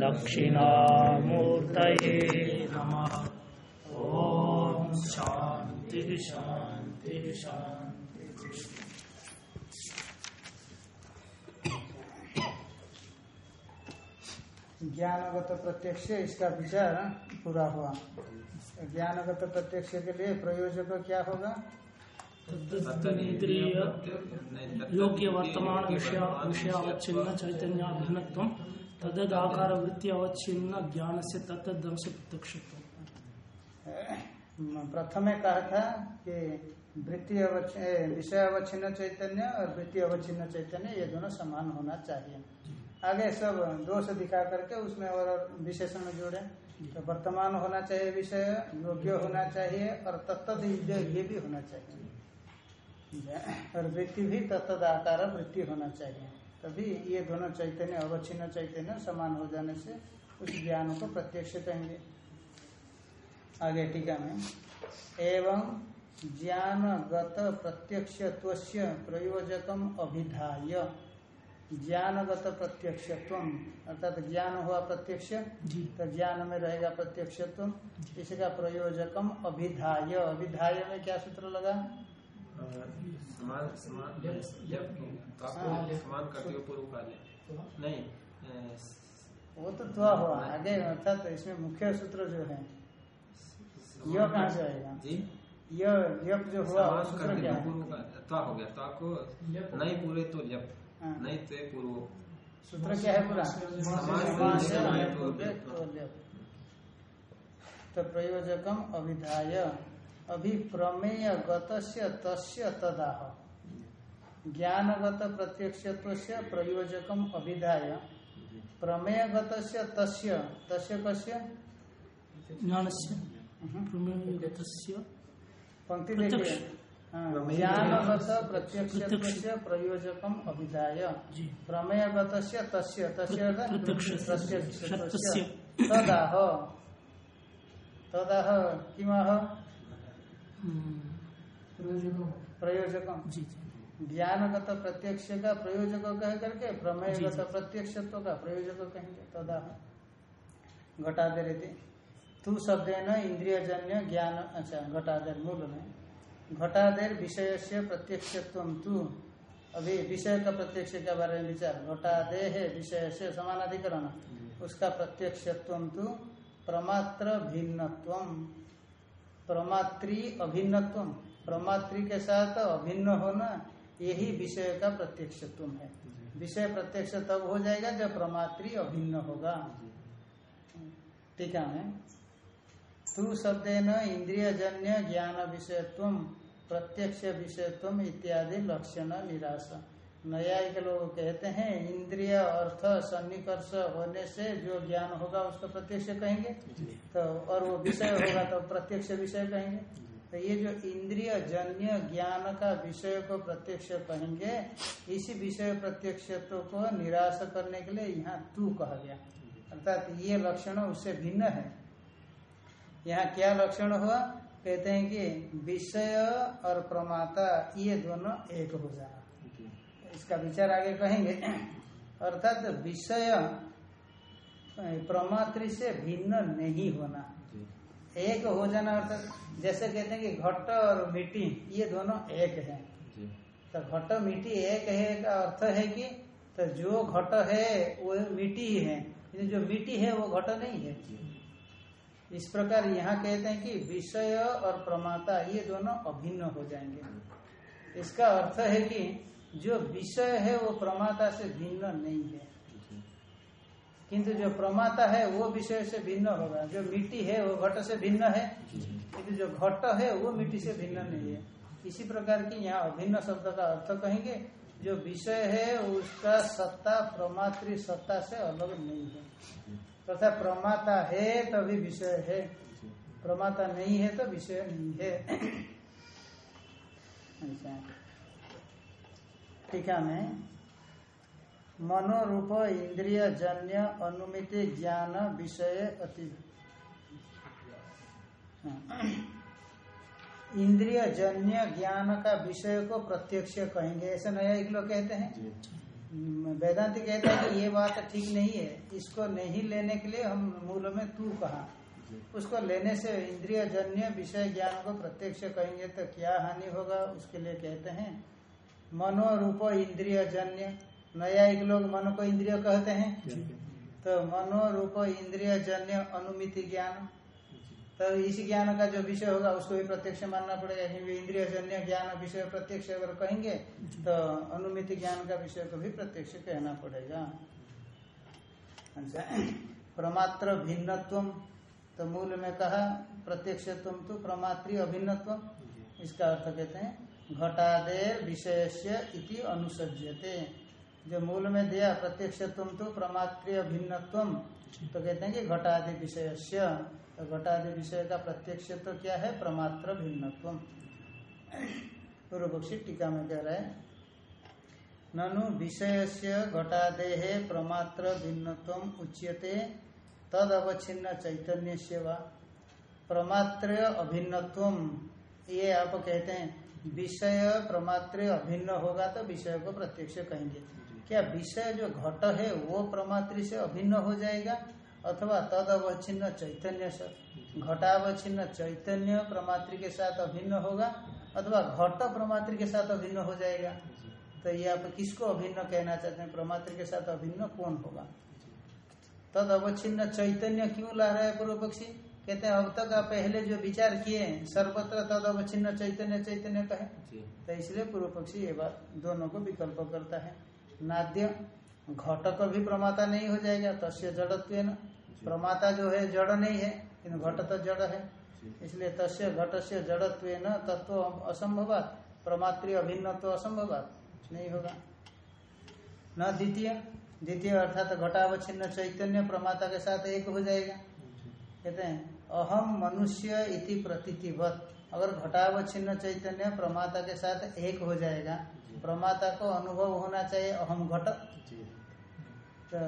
दक्षिणामूर्तये नमः। ॐ शान्ति शान्ति शान्ति। ज्ञानगत प्रत्यक्ष इसका विचार पूरा हुआ। ज्ञानगत प्रत्यक्ष के लिए प्रयोजक क्या होगा? योग्य वर्तमान विषय विषय अवच्छिन्न चैतन्य भिन्नत्व तद आकार वृत्ति अवच्छिन्न ज्ञान से तत्त से प्रत्यक्ष प्रथम कहा था कि वृत्ति विषय अवच्छिन्न चैतन्य और वृत्ति अवच्छिन्न चैतन्य ये दोनों समान होना चाहिए। आगे सब दोष दिखा करके उसमें और विशेषण जोड़े। तो वर्तमान होना चाहिए विषय योग्य होना चाहिए और तत्त ये भी होना चाहिए। और वृत्ति भी तत्द आकार वृत्ति होना चाहिए। तभी ये दोनों चैतन्य अवच्छिन्न चैतन्य समान हो जाने से उस ज्ञान को प्रत्यक्ष कहेंगे। आगे टीका में एवं ज्ञानगत प्रत्यक्ष प्रयोजकम अभिधाय। ज्ञानगत प्रत्यक्षत्व अर्थात ज्ञान हुआ प्रत्यक्ष तो ज्ञान में रहेगा प्रत्यक्षत्व इसका प्रयोजकम अभिधाय। अभिधाय में क्या सूत्र लगा? समान समान तो आपको समान करते हुए पूर्व कार्य नहीं वो तो त्वा हुआ आगे अर्थात तो इसमें मुख्य सूत्र जो है यह कहाँ से आएगा? जी? यप जो हुआ सूत्र क्या है? त्वा हो गया त्वा को नहीं पूरे तो जब हाँ। नहीं तो पूर्व। सूत्र क्या है पूरा? तो तो। तो प्रयोजकम अभिधाय। अभिप्रमेय गतस्य तस्य तदाह। ज्ञानगत प्रत्यक्षत्व से प्रयोजकम अभिधाय। प्रमेयगत तस्य तस्य कस्य? ज्ञान प्रमेयगतस्य। पंक्ति प्रत्यक्ष। देखिए हाँ, प्रमेय ज्ञानगत प्रत्यक्षत्व से प्रयोजकम अभिधाय। जी। प्रमेयगत तस्य तस्य प्रत्यक्ष तदाह। तदाह किमह? प्रयोजकम। जी जी। ज्ञानगत प्रत्यक्ष का प्रयोजक कह करके प्रमेयगत प्रत्यक्षत्व का प्रयोजक कहेंगे तदाह घटादे रहते तू शब्द न इंद्रियजन्य ज्ञान अच्छा घटादेर मूल में। घटादेर विषय से प्रत्यक्षत्व तू। अभी विषय का प्रत्यक्ष के बारे में विचार। घटादे है विषय से समानाधिकरण उसका प्रत्यक्षत्व तू। प्रमात्र भिन्नत्व प्रमात्री अभिन्नत्व प्रमात्री के साथ अभिन्न होना, यही विषय का प्रत्यक्षत्व है। विषय प्रत्यक्ष तब हो जाएगा जब प्रमात्री अभिन्न होगा। टीका में तू शब्द न इंद्रियजन्य ज्ञान विषयत्व प्रत्यक्ष विषयत्व इत्यादि लक्षण निराश। न्यायिक लोग कहते हैं इंद्रिय अर्थ सन्निकर्ष होने से जो ज्ञान होगा उसको प्रत्यक्ष कहेंगे। तो और वो विषय होगा तो प्रत्यक्ष विषय कहेंगे। तो ये जो इंद्रिय जन्य ज्ञान का विषय को प्रत्यक्ष कहेंगे इसी विषय प्रत्यक्षत्व को निराश करने के लिए यहाँ तू कहा गया। अर्थात ये लक्षण उससे भिन्न है। यहाँ क्या लक्षण हुआ? कहते हैं कि विषय और प्रमाता ये दोनों एक हो जाना। इसका विचार आगे कहेंगे। अर्थात विषय प्रमात्र से भिन्न नहीं होना। एक हो जाना अर्थात जैसे कहते हैं कि घट और मिट्टी ये दोनों एक है। तो घट मिट्टी एक है का अर्थ है कि तो जो घट है वो मिट्टी ही है। जो मिट्टी है वो घट नहीं है। इस प्रकार यहाँ कहते हैं कि विषय और प्रमाता ये दोनों अभिन्न हो जाएँगे। इसका अर्थ है कि जो विषय है वो प्रमाता से भिन्न नहीं है। किंतु जो प्रमाता है वो विषय से भिन्न होगा। जो मिट्टी है वो घट से भिन्न है। किंतु जो घट है वो मिट्टी से भिन्न नहीं है। इसी प्रकार की यहाँ अभिन्न शब्द का अर्थ कहेंगे, जो विषय है उसका सत्ता प्रमात्री सत्ता से अलग नहीं है। तथा तो प्रमाता है तभी विषय है। प्रमाता नहीं है तो विषय नहीं है। टीका में मनोरूप इंद्रिय जन्य अनुमित ज्ञान विषय अति इंद्रिय जन्य ज्ञान का विषय को प्रत्यक्ष कहेंगे ऐसे नया एक लोग कहते हैं। वेदांति कहता है कि ये बात ठीक नहीं है इसको नहीं लेने के लिए हम मूल में तू कहा। उसको लेने से इंद्रिय जन्य विषय ज्ञान को प्रत्यक्ष कहेंगे तो क्या हानि होगा उसके लिए कहते हैं मनो रूप इंद्रिय जन्य न्यायिक लोग मनो को इंद्रिय कहते हैं। तो मनो रूप इंद्रिय जन्य अनुमिति ज्ञान। तो इस ज्ञान का जो विषय होगा उसको भी प्रत्यक्ष मानना पड़ेगा। क्योंकि इंद्रिय जन्य ज्ञान विषय प्रत्यक्ष अगर कहेंगे तो अनुमिति ज्ञान का विषय को भी प्रत्यक्ष कहना पड़ेगा। अच्छा। प्रमात्र भिन्नत्व तो मूल में कहा प्रत्यक्ष तुम तो प्रमात्री अभिन्नत्व इसका अर्थ कहते हैं घटादेर विषय इति अनुसज्यते। जो मूल में दिया प्रत्यक्ष तुम तो प्रमात्री अभिन्नत्व तो कहते हैं कि घटादि विषय तो घटादि विषय का प्रत्यक्ष तो क्या है? प्रमात्र भिन्नत्व। पूर्व पक्षी टीका में कह रहे हैं, ननु विषय से घटादेहे प्रमात्र भिन्नत्व उच्यते तद अवच्छिन्न चैतन्य सेवा प्रमात्र अभिन्नत्व, ये आप कहते हैं विषय प्रमात्र अभिन्न होगा तो विषय को प्रत्यक्ष कहेंगे। क्या विषय जो घट है, वो प्रमात्र से अभिन्न हो जाएगा? अथवा तद अवच्छिन्न चैतन्य से? घटावच्छिन्न चैतन्य प्रमात्र के साथ अभिन्न होगा? अथवा घट प्रमात्र के साथ अभिन्न हो जाएगा? तो ये आप किसको अभिन्न कहना चाहते हैं? प्रमात्र के साथ अभिन्न कौन होगा? तद अवच्छिन्न चैतन्य क्यों ला रहा है पूर्व पक्षी कहते हैं अब तक आप पहले जो विचार किए सर्वत्र तद अवच्छिन्न चैतन्य चैतन्य कहे। तो इसलिए पूर्व पक्षी ये बात दोनों को विकल्प करता है। नाद्य घट को भी प्रमाता नहीं हो जाएगा तस्य जड़त्व न प्रमाता जो है जड़ नहीं है किन्तु घट तो जड़ है। इसलिए तस्य घट से जड़त्व न तत्व असंभव प्रमात्री अभिन्न तो असंभव नहीं होगा। न द्वितीय। द्वितीय अर्थात घटावच्छिन्न चैतन्य प्रमाता के साथ एक हो जाएगा। कहते हैं अहम मनुष्य इति प्रतीतिवत। अगर घटावच्छिन्न चैतन्य प्रमाता के साथ एक हो जाएगा प्रमाता को अनुभव होना चाहिए अहम घट तो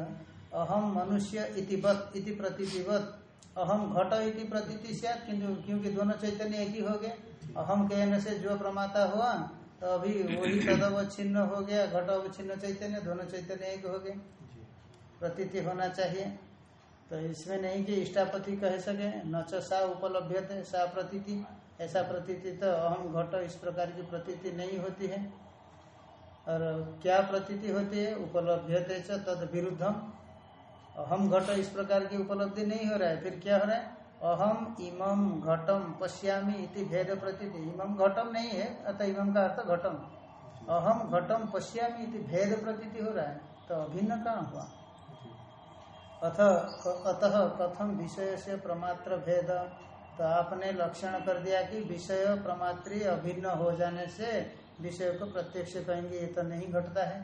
अहम मनुष्य इतिवत इति प्रतीतिवत। अहम घट इति प्रतीति किंतु क्योंकि दोनों चैतन्य एक ही हो गए अहम कहने से जो प्रमाता हुआ तो अभी वही छिन्न हो गया घट अवच्छिन्न चैतन्य दोनों चैतन्य एक हो गए। प्रतीति होना चाहिए। तो इसमें नहीं कि इष्टापति कह सके, न सा उपलब्ध थे सा प्रतीति। ऐसा प्रतीति तो अहम घट इस प्रकार की प्रतीति नहीं होती है। और क्या प्रतीति होती है? उपलब्ध तद विरुद्धम। अहम घट इस प्रकार की उपलब्धि नहीं हो रहा है, फिर क्या हो रहा है? अहम इमम घटम पश्यामी इति भेद प्रतीति। इमम घटम नहीं है, अतः इमम का अर्थ घटम अहम घटम पश्यामी इति भेद प्रतीति हो रहा है तो अभिन्न कहाँ हुआ? अथ अतः कथम विषय से प्रमात्र भेद तो आपने लक्षण कर दिया कि विषय प्रमात्री अभिन्न हो जाने से विषय को प्रत्यक्ष कहेंगे ये तो नहीं घटता है।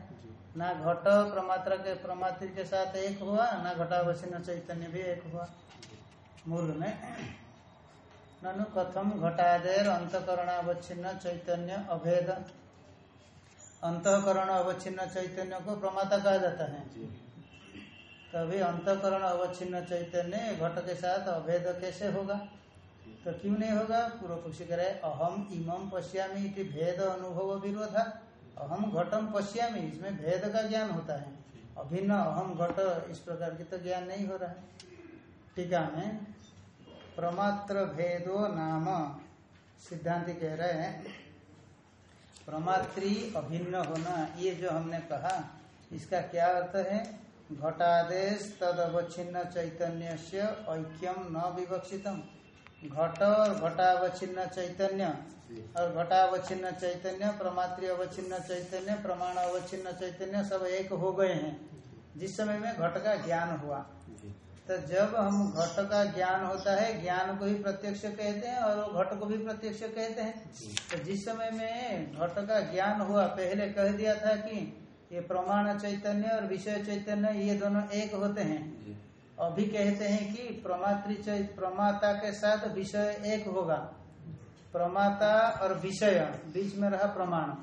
ना घट प्रमात्र के प्रमात्री के साथ एक हुआ ना घटावश्य चैतन्य भी एक हुआ। मूल में ननु कथम घटादेर अंतकरण अवच्छिन्न चैतन्य अभेद? अंतकरण अवच्छिन्न चैतन्य को प्रमाता कहा जाता है। तभी अंतकरण अवच्छिन्न चैतन्य घट के साथ अभेद कैसे होगा? तो क्यों नहीं होगा? पूर्व पक्षी करे अहम इमम पश्यामी इति भेद अनुभव विरोधा। अहम घटम पश्यामी, इसमें भेद का ज्ञान होता है। अभिन्न अहम घट, इस प्रकार की तो ज्ञान नहीं हो रहा। है टीका में, प्रमात्र भेदो नाम। सिद्धांत कह रहे हैं, प्रमात्री अभिन्न होना, ये जो हमने कहा, इसका क्या अर्थ है? घटादेश तद अवच्छिन्न चैतन्य से ऐक्यम न विवक्षितम। घट और घटावच्छिन्न चैतन्य और घटावच्छिन्न चैतन्य प्रमात्री अवच्छिन्न चैतन्य प्रमाण अवच्छिन्न चैतन्य सब एक हो गए हैं। जिस समय में घट का ज्ञान हुआ। तो जब हम घट का ज्ञान होता है ज्ञान को ही प्रत्यक्ष कहते हैं और वो घट को भी प्रत्यक्ष कहते हैं। तो जिस समय में घट का ज्ञान हुआ पहले कह दिया था कि ये प्रमाण चैतन्य और विषय चैतन्य ये दोनों एक होते हैं। अभी कहते हैं कि प्रमात्री प्रमाता के साथ विषय एक होगा। प्रमाता और विषय बीच में रहा प्रमाण।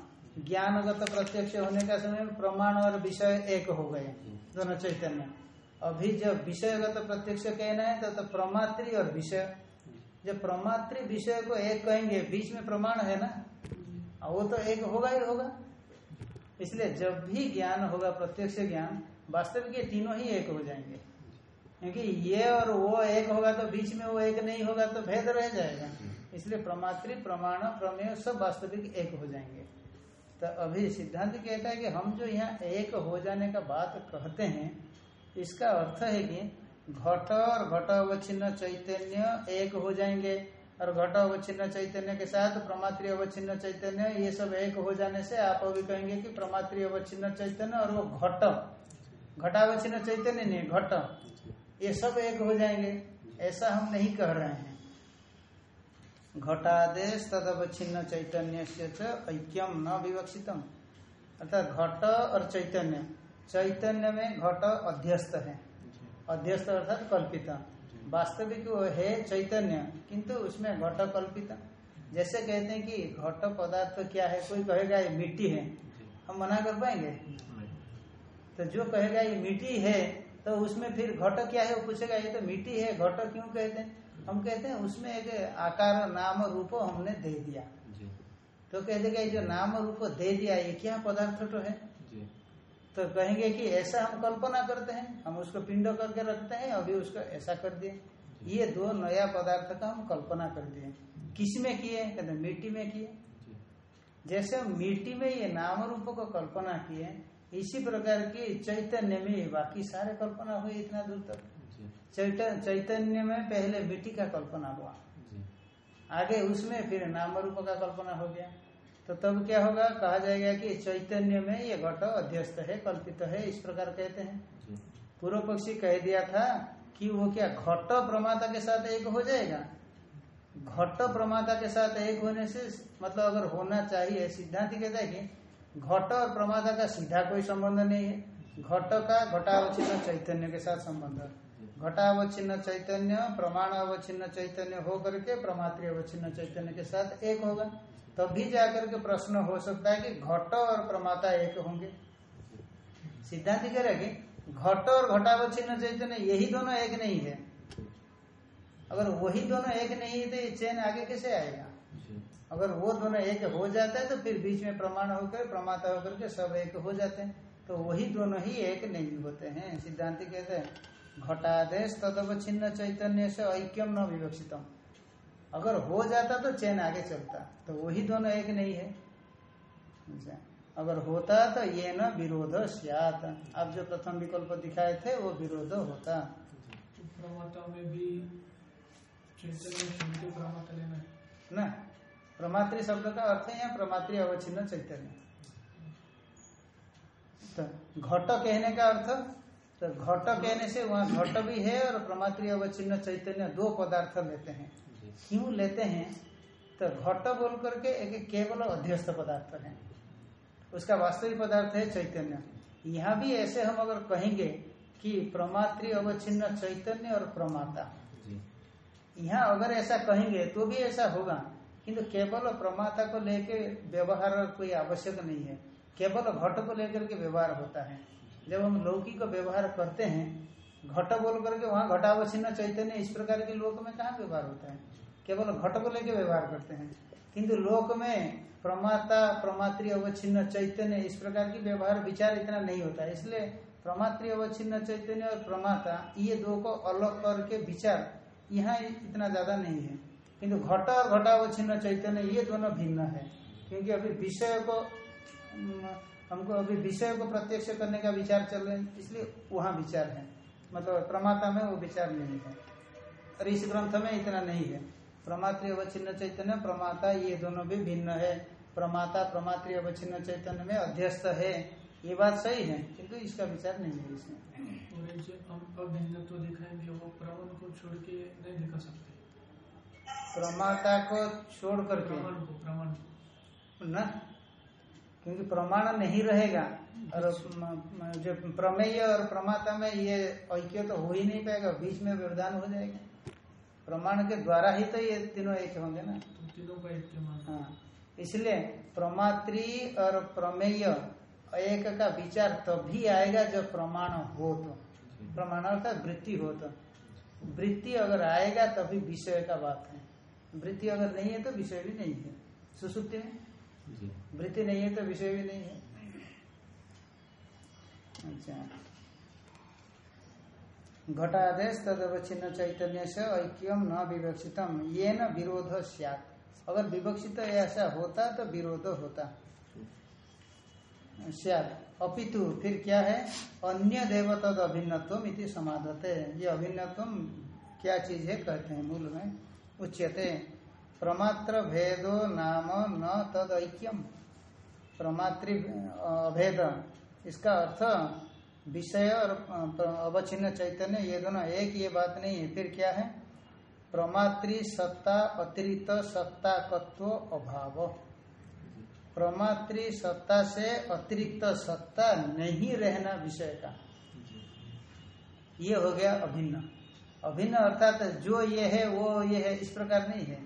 ज्ञानगत प्रत्यक्ष होने का समय प्रमाण और विषय एक हो गए दोनों चैतन्य। अभी जब विषयगत प्रत्यक्ष कहना है तो, तो प्रमात्री और विषय। जब प्रमात्री विषय को एक कहेंगे बीच में प्रमाण है ना? वो तो एक होगा ही होगा। इसलिए जब भी ज्ञान होगा, प्रत्यक्ष ज्ञान, वास्तविक ये तीनों ही एक हो जाएँगे। क्योंकि ये और वो एक होगा तो बीच में वो एक नहीं होगा तो भेद रह जाएगा। इसलिए प्रमात्री, प्रमाण, प्रमेय सब वास्तविक एक हो जाएँगे। तो अभी सिद्धांत कहता है कि हम जो यहाँ एक हो जाने का बात कहते हैं, इसका अर्थ है कि घट और घट अवच्छिन्न चैतन्य एक हो जाएँगे। और घट अवच्छिन्न चैतन्य के साथ प्रमात्री अवच्छिन्न चैतन्य, ये सब एक हो जाने से आप अभी कहेंगे कि प्रमात्री अवच्छिन्न चैतन्य और वो घट। घटावच्छिन्न चैतन्य नहीं, घट। ये सब एक हो जाएँगे। ऐसा हम नहीं कह रहे हैं। घटादेश तदवच्छिन्न चैतन्य से ऐक्यम न विवक्षितम अर्थात घट और चैतन्य। चैतन्य में घट अध्यस्त है। अध्यस्त अर्थात कल्पित। वास्तविक वो है चैतन्य किंतु उसमें घट कल्पित। जैसे कहते हैं कि घट पदार्थ क्या है कोई कहेगा ये मिट्टी है हम मना कर पाएँगे? तो जो कहेगा ये मिट्टी है तो उसमें फिर घट क्या है वो पूछेगा ये तो मिट्टी है घट क्यों कहते हैं? हम कहते हैं उसमें एक आकार नाम रूप हमने दे दिया। तो कह देगा ये जो नाम रूप दे दिया ये क्या पदार्थ तो है? तो कहेंगे कि ऐसा हम कल्पना करते हैं हम उसको पिंड करके रखते हैं अभी उसको ऐसा कर दिए। ये दो नया पदार्थ का हम कल्पना कर दिए। किसमें किए? कहते मिट्टी में किए। जैसे हम मिट्टी में ये नाम रूप को कल्पना किए इसी प्रकार की चैतन्य में बाकी सारे कल्पना हुई इतना दूर तक। चैतन्य में पहले मिट्टी का कल्पना हुआ। आगे उसमें फिर नाम रूप का कल्पना हो गया। तो तब क्या होगा? कहा जाएगा कि चैतन्य में ये घट अध्यस्त है कल्पित है इस प्रकार कहते हैं। पूर्व पक्षी कह दिया था कि वो क्या घट प्रमाता के साथ एक हो जाएगा? घट प्रमाता के साथ एक होने से मतलब अगर होना चाहिए सिद्धांत कहता है कि घट और प्रमाता का सीधा कोई संबंध नहीं है। घट का घटावचिन्न चैतन्य के साथ संबंध। घटावचिन्न चैतन्य प्रमाण अवच्छिन्न चैतन्य हो करके प्रमात्री अवच्छिन्न चैतन्य के साथ एक होगा। तभी जाकर के प्रश्न हो सकता है कि घट और प्रमाता एक होंगे। सिद्धांत कह रहे कि घट और घटावच्छिन्न चैतन्य, यही दोनों एक नहीं है। अगर वही दोनों एक नहीं है तो ये चैन आगे कैसे आएगा? अगर वो दोनों एक हो जाता है तो फिर बीच में प्रमाण होकर, प्रमाता होकर के सब एक हो जाते हैं। तो वही दोनों ही एक नहीं होते हैं। सिद्धांत कहते हैं, घटादेश तदवच्छिन्न चैतन्य से ऐक्यम न विवक्षितम। अगर हो जाता तो चैन आगे चलता तो वही दोनों एक नहीं है। अच्छा। अगर होता तो ये न विरोध सियात। आप जो प्रथम विकल्प दिखाए थे वो विरोध होता। में भी है। ना प्रमात्री शब्द का अर्थ है यहाँ प्रमात्री अवच्छिन्न चैतन्य। तो घट कहने का अर्थ तो घट कहने से वहाँ घट भी है और प्रमात्री अवच्छिन्न चैतन्य दो पदार्थ लेते हैं। क्यों लेते हैं तो घट बोल करके एक केवल अध्यस्त पदार्थ है। उसका वास्तविक पदार्थ है चैतन्य। यहाँ भी ऐसे हम अगर कहेंगे कि प्रमात्री अवच्छिन्न चैतन्य और प्रमाता। यहाँ अगर ऐसा कहेंगे तो भी ऐसा होगा किंतु केवल प्रमाता को लेके व्यवहार कोई आवश्यक नहीं है। केवल घट को लेकर के व्यवहार होता है। जब हम लौकिक व्यवहार करते हैं घट बोल करके वहाँ घटावच्छिन्न चैतन्य इस प्रकार के लोक में कहाँ व्यवहार होता है? केवल घट को लेके व्यवहार करते हैं। किंतु लोक में प्रमाता, प्रमात्री अवच्छिन्न चैतन्य, इस प्रकार की व्यवहार, विचार इतना नहीं होता। इसलिए प्रमात्री अवच्छिन्न चैतन्य और प्रमाता, ये दो को अलग करके विचार यहाँ इतना ज़्यादा नहीं है। किंतु घट और घटावच्छिन्न चैतन्य, ये दोनों भिन्न है। क्योंकि अभी विषय को हमको अभी विषय को प्रत्यक्ष करने का विचार चल रहे इसलिए वहाँ विचार है। मतलब प्रमाता में वो विचार नहीं है। और इस ग्रंथ में इतना नहीं है। प्रमात्री अवच्छिन्न चैतन्य प्रमाता ये दोनों भी भिन्न है। प्रमाता प्रमात्री अवच्छिन्न चैतन्य में अध्यस्त है। ये बात सही है किंतु इसका विचार नहीं है इसमें। हम अभिन्न दिखाएँगे वो प्रमाण को छोड़ के नहीं दिखा सकते। प्रमाता को छोड़ करके। प्रमाण न? क्योंकि प्रमाण नहीं रहेगा। और जो प्रमेय और प्रमाता में ये ऐक्य तो हो ही नहीं पाएगा बीच में व्यवधान हो जाएगा। प्रमाण के द्वारा ही तो ये तीनों एक होंगे ना? तीनों का एक हाँ। इसलिए प्रमात्री और प्रमेय एक का विचार तभी तो आएगा जब प्रमाण हो तो। प्रमाण अर्थात वृत्ति हो तो। वृत्ति अगर आएगा तभी विषय का बात है। वृत्ति अगर नहीं है तो विषय भी नहीं है। सुसुप्ति में? वृत्ति नहीं है तो विषय भी नहीं है। अच्छा। घटादेश तदवच्छिन्न चैतन्य से ऐक्यम न विवक्षितम। ये न विरोध सियात। अगर विवक्षित ऐसा होता तो विरोध होता। सियात। अपितु फिर क्या है? अन्य देव तद अभिन्नत्व इति समाधते ये अभिन्नत्व क्या चीज़ है कहते हैं, मूल में उच्यते। प्रमात्र भेदो नाम न तद ऐक्यम। प्रमातृ अभेद इसका अर्थ विषय और अवच्छिन्न चैतन्य ये दोनों एक ये बात नहीं है। फिर क्या है? प्रमातृ सत्ता अतिरिक्त सत्ता कत्व अभाव। प्रमातृ सत्ता से अतिरिक्त सत्ता नहीं रहना विषय का। ये हो गया अभिन्न। अभिन्न अर्थात जो ये है वो ये है इस प्रकार नहीं है।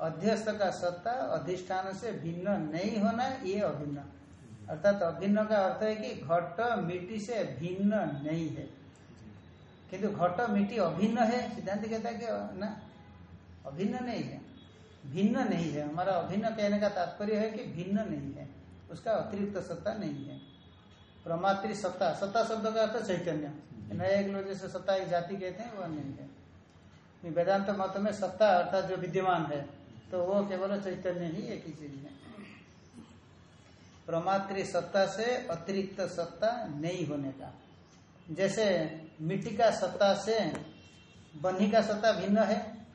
अध्यस्त का सत्ता अधिष्ठान से भिन्न नहीं होना ये अभिन्न। अर्थात अभिन्न का अर्थ है कि घट मिट्टी से भिन्न नहीं है। किंतु घट मिट्टी अभिन्न है सिद्धांत कहता है कि ना अभिन्न नहीं है। भिन्न नहीं है। हमारा अभिन्न कहने का तात्पर्य है कि भिन्न नहीं है। उसका अतिरिक्त सत्ता नहीं है। प्रमात्री सत्ता सत्ता शब्द का अर्थ चैतन्य। नया एक लोग जैसे सत्ता एक जाति कहते हैं वह नहीं है। वेदांत मत में सत्ता अर्थात जो विद्यमान है तो वो केवल चैतन्य ही एक ही चीज़ है। प्रमात्री सत्ता से अतिरिक्त सत्ता नहीं होने का। जैसे मिट्टी का सत्ता से बन्ही का सत्ता भिन्न है?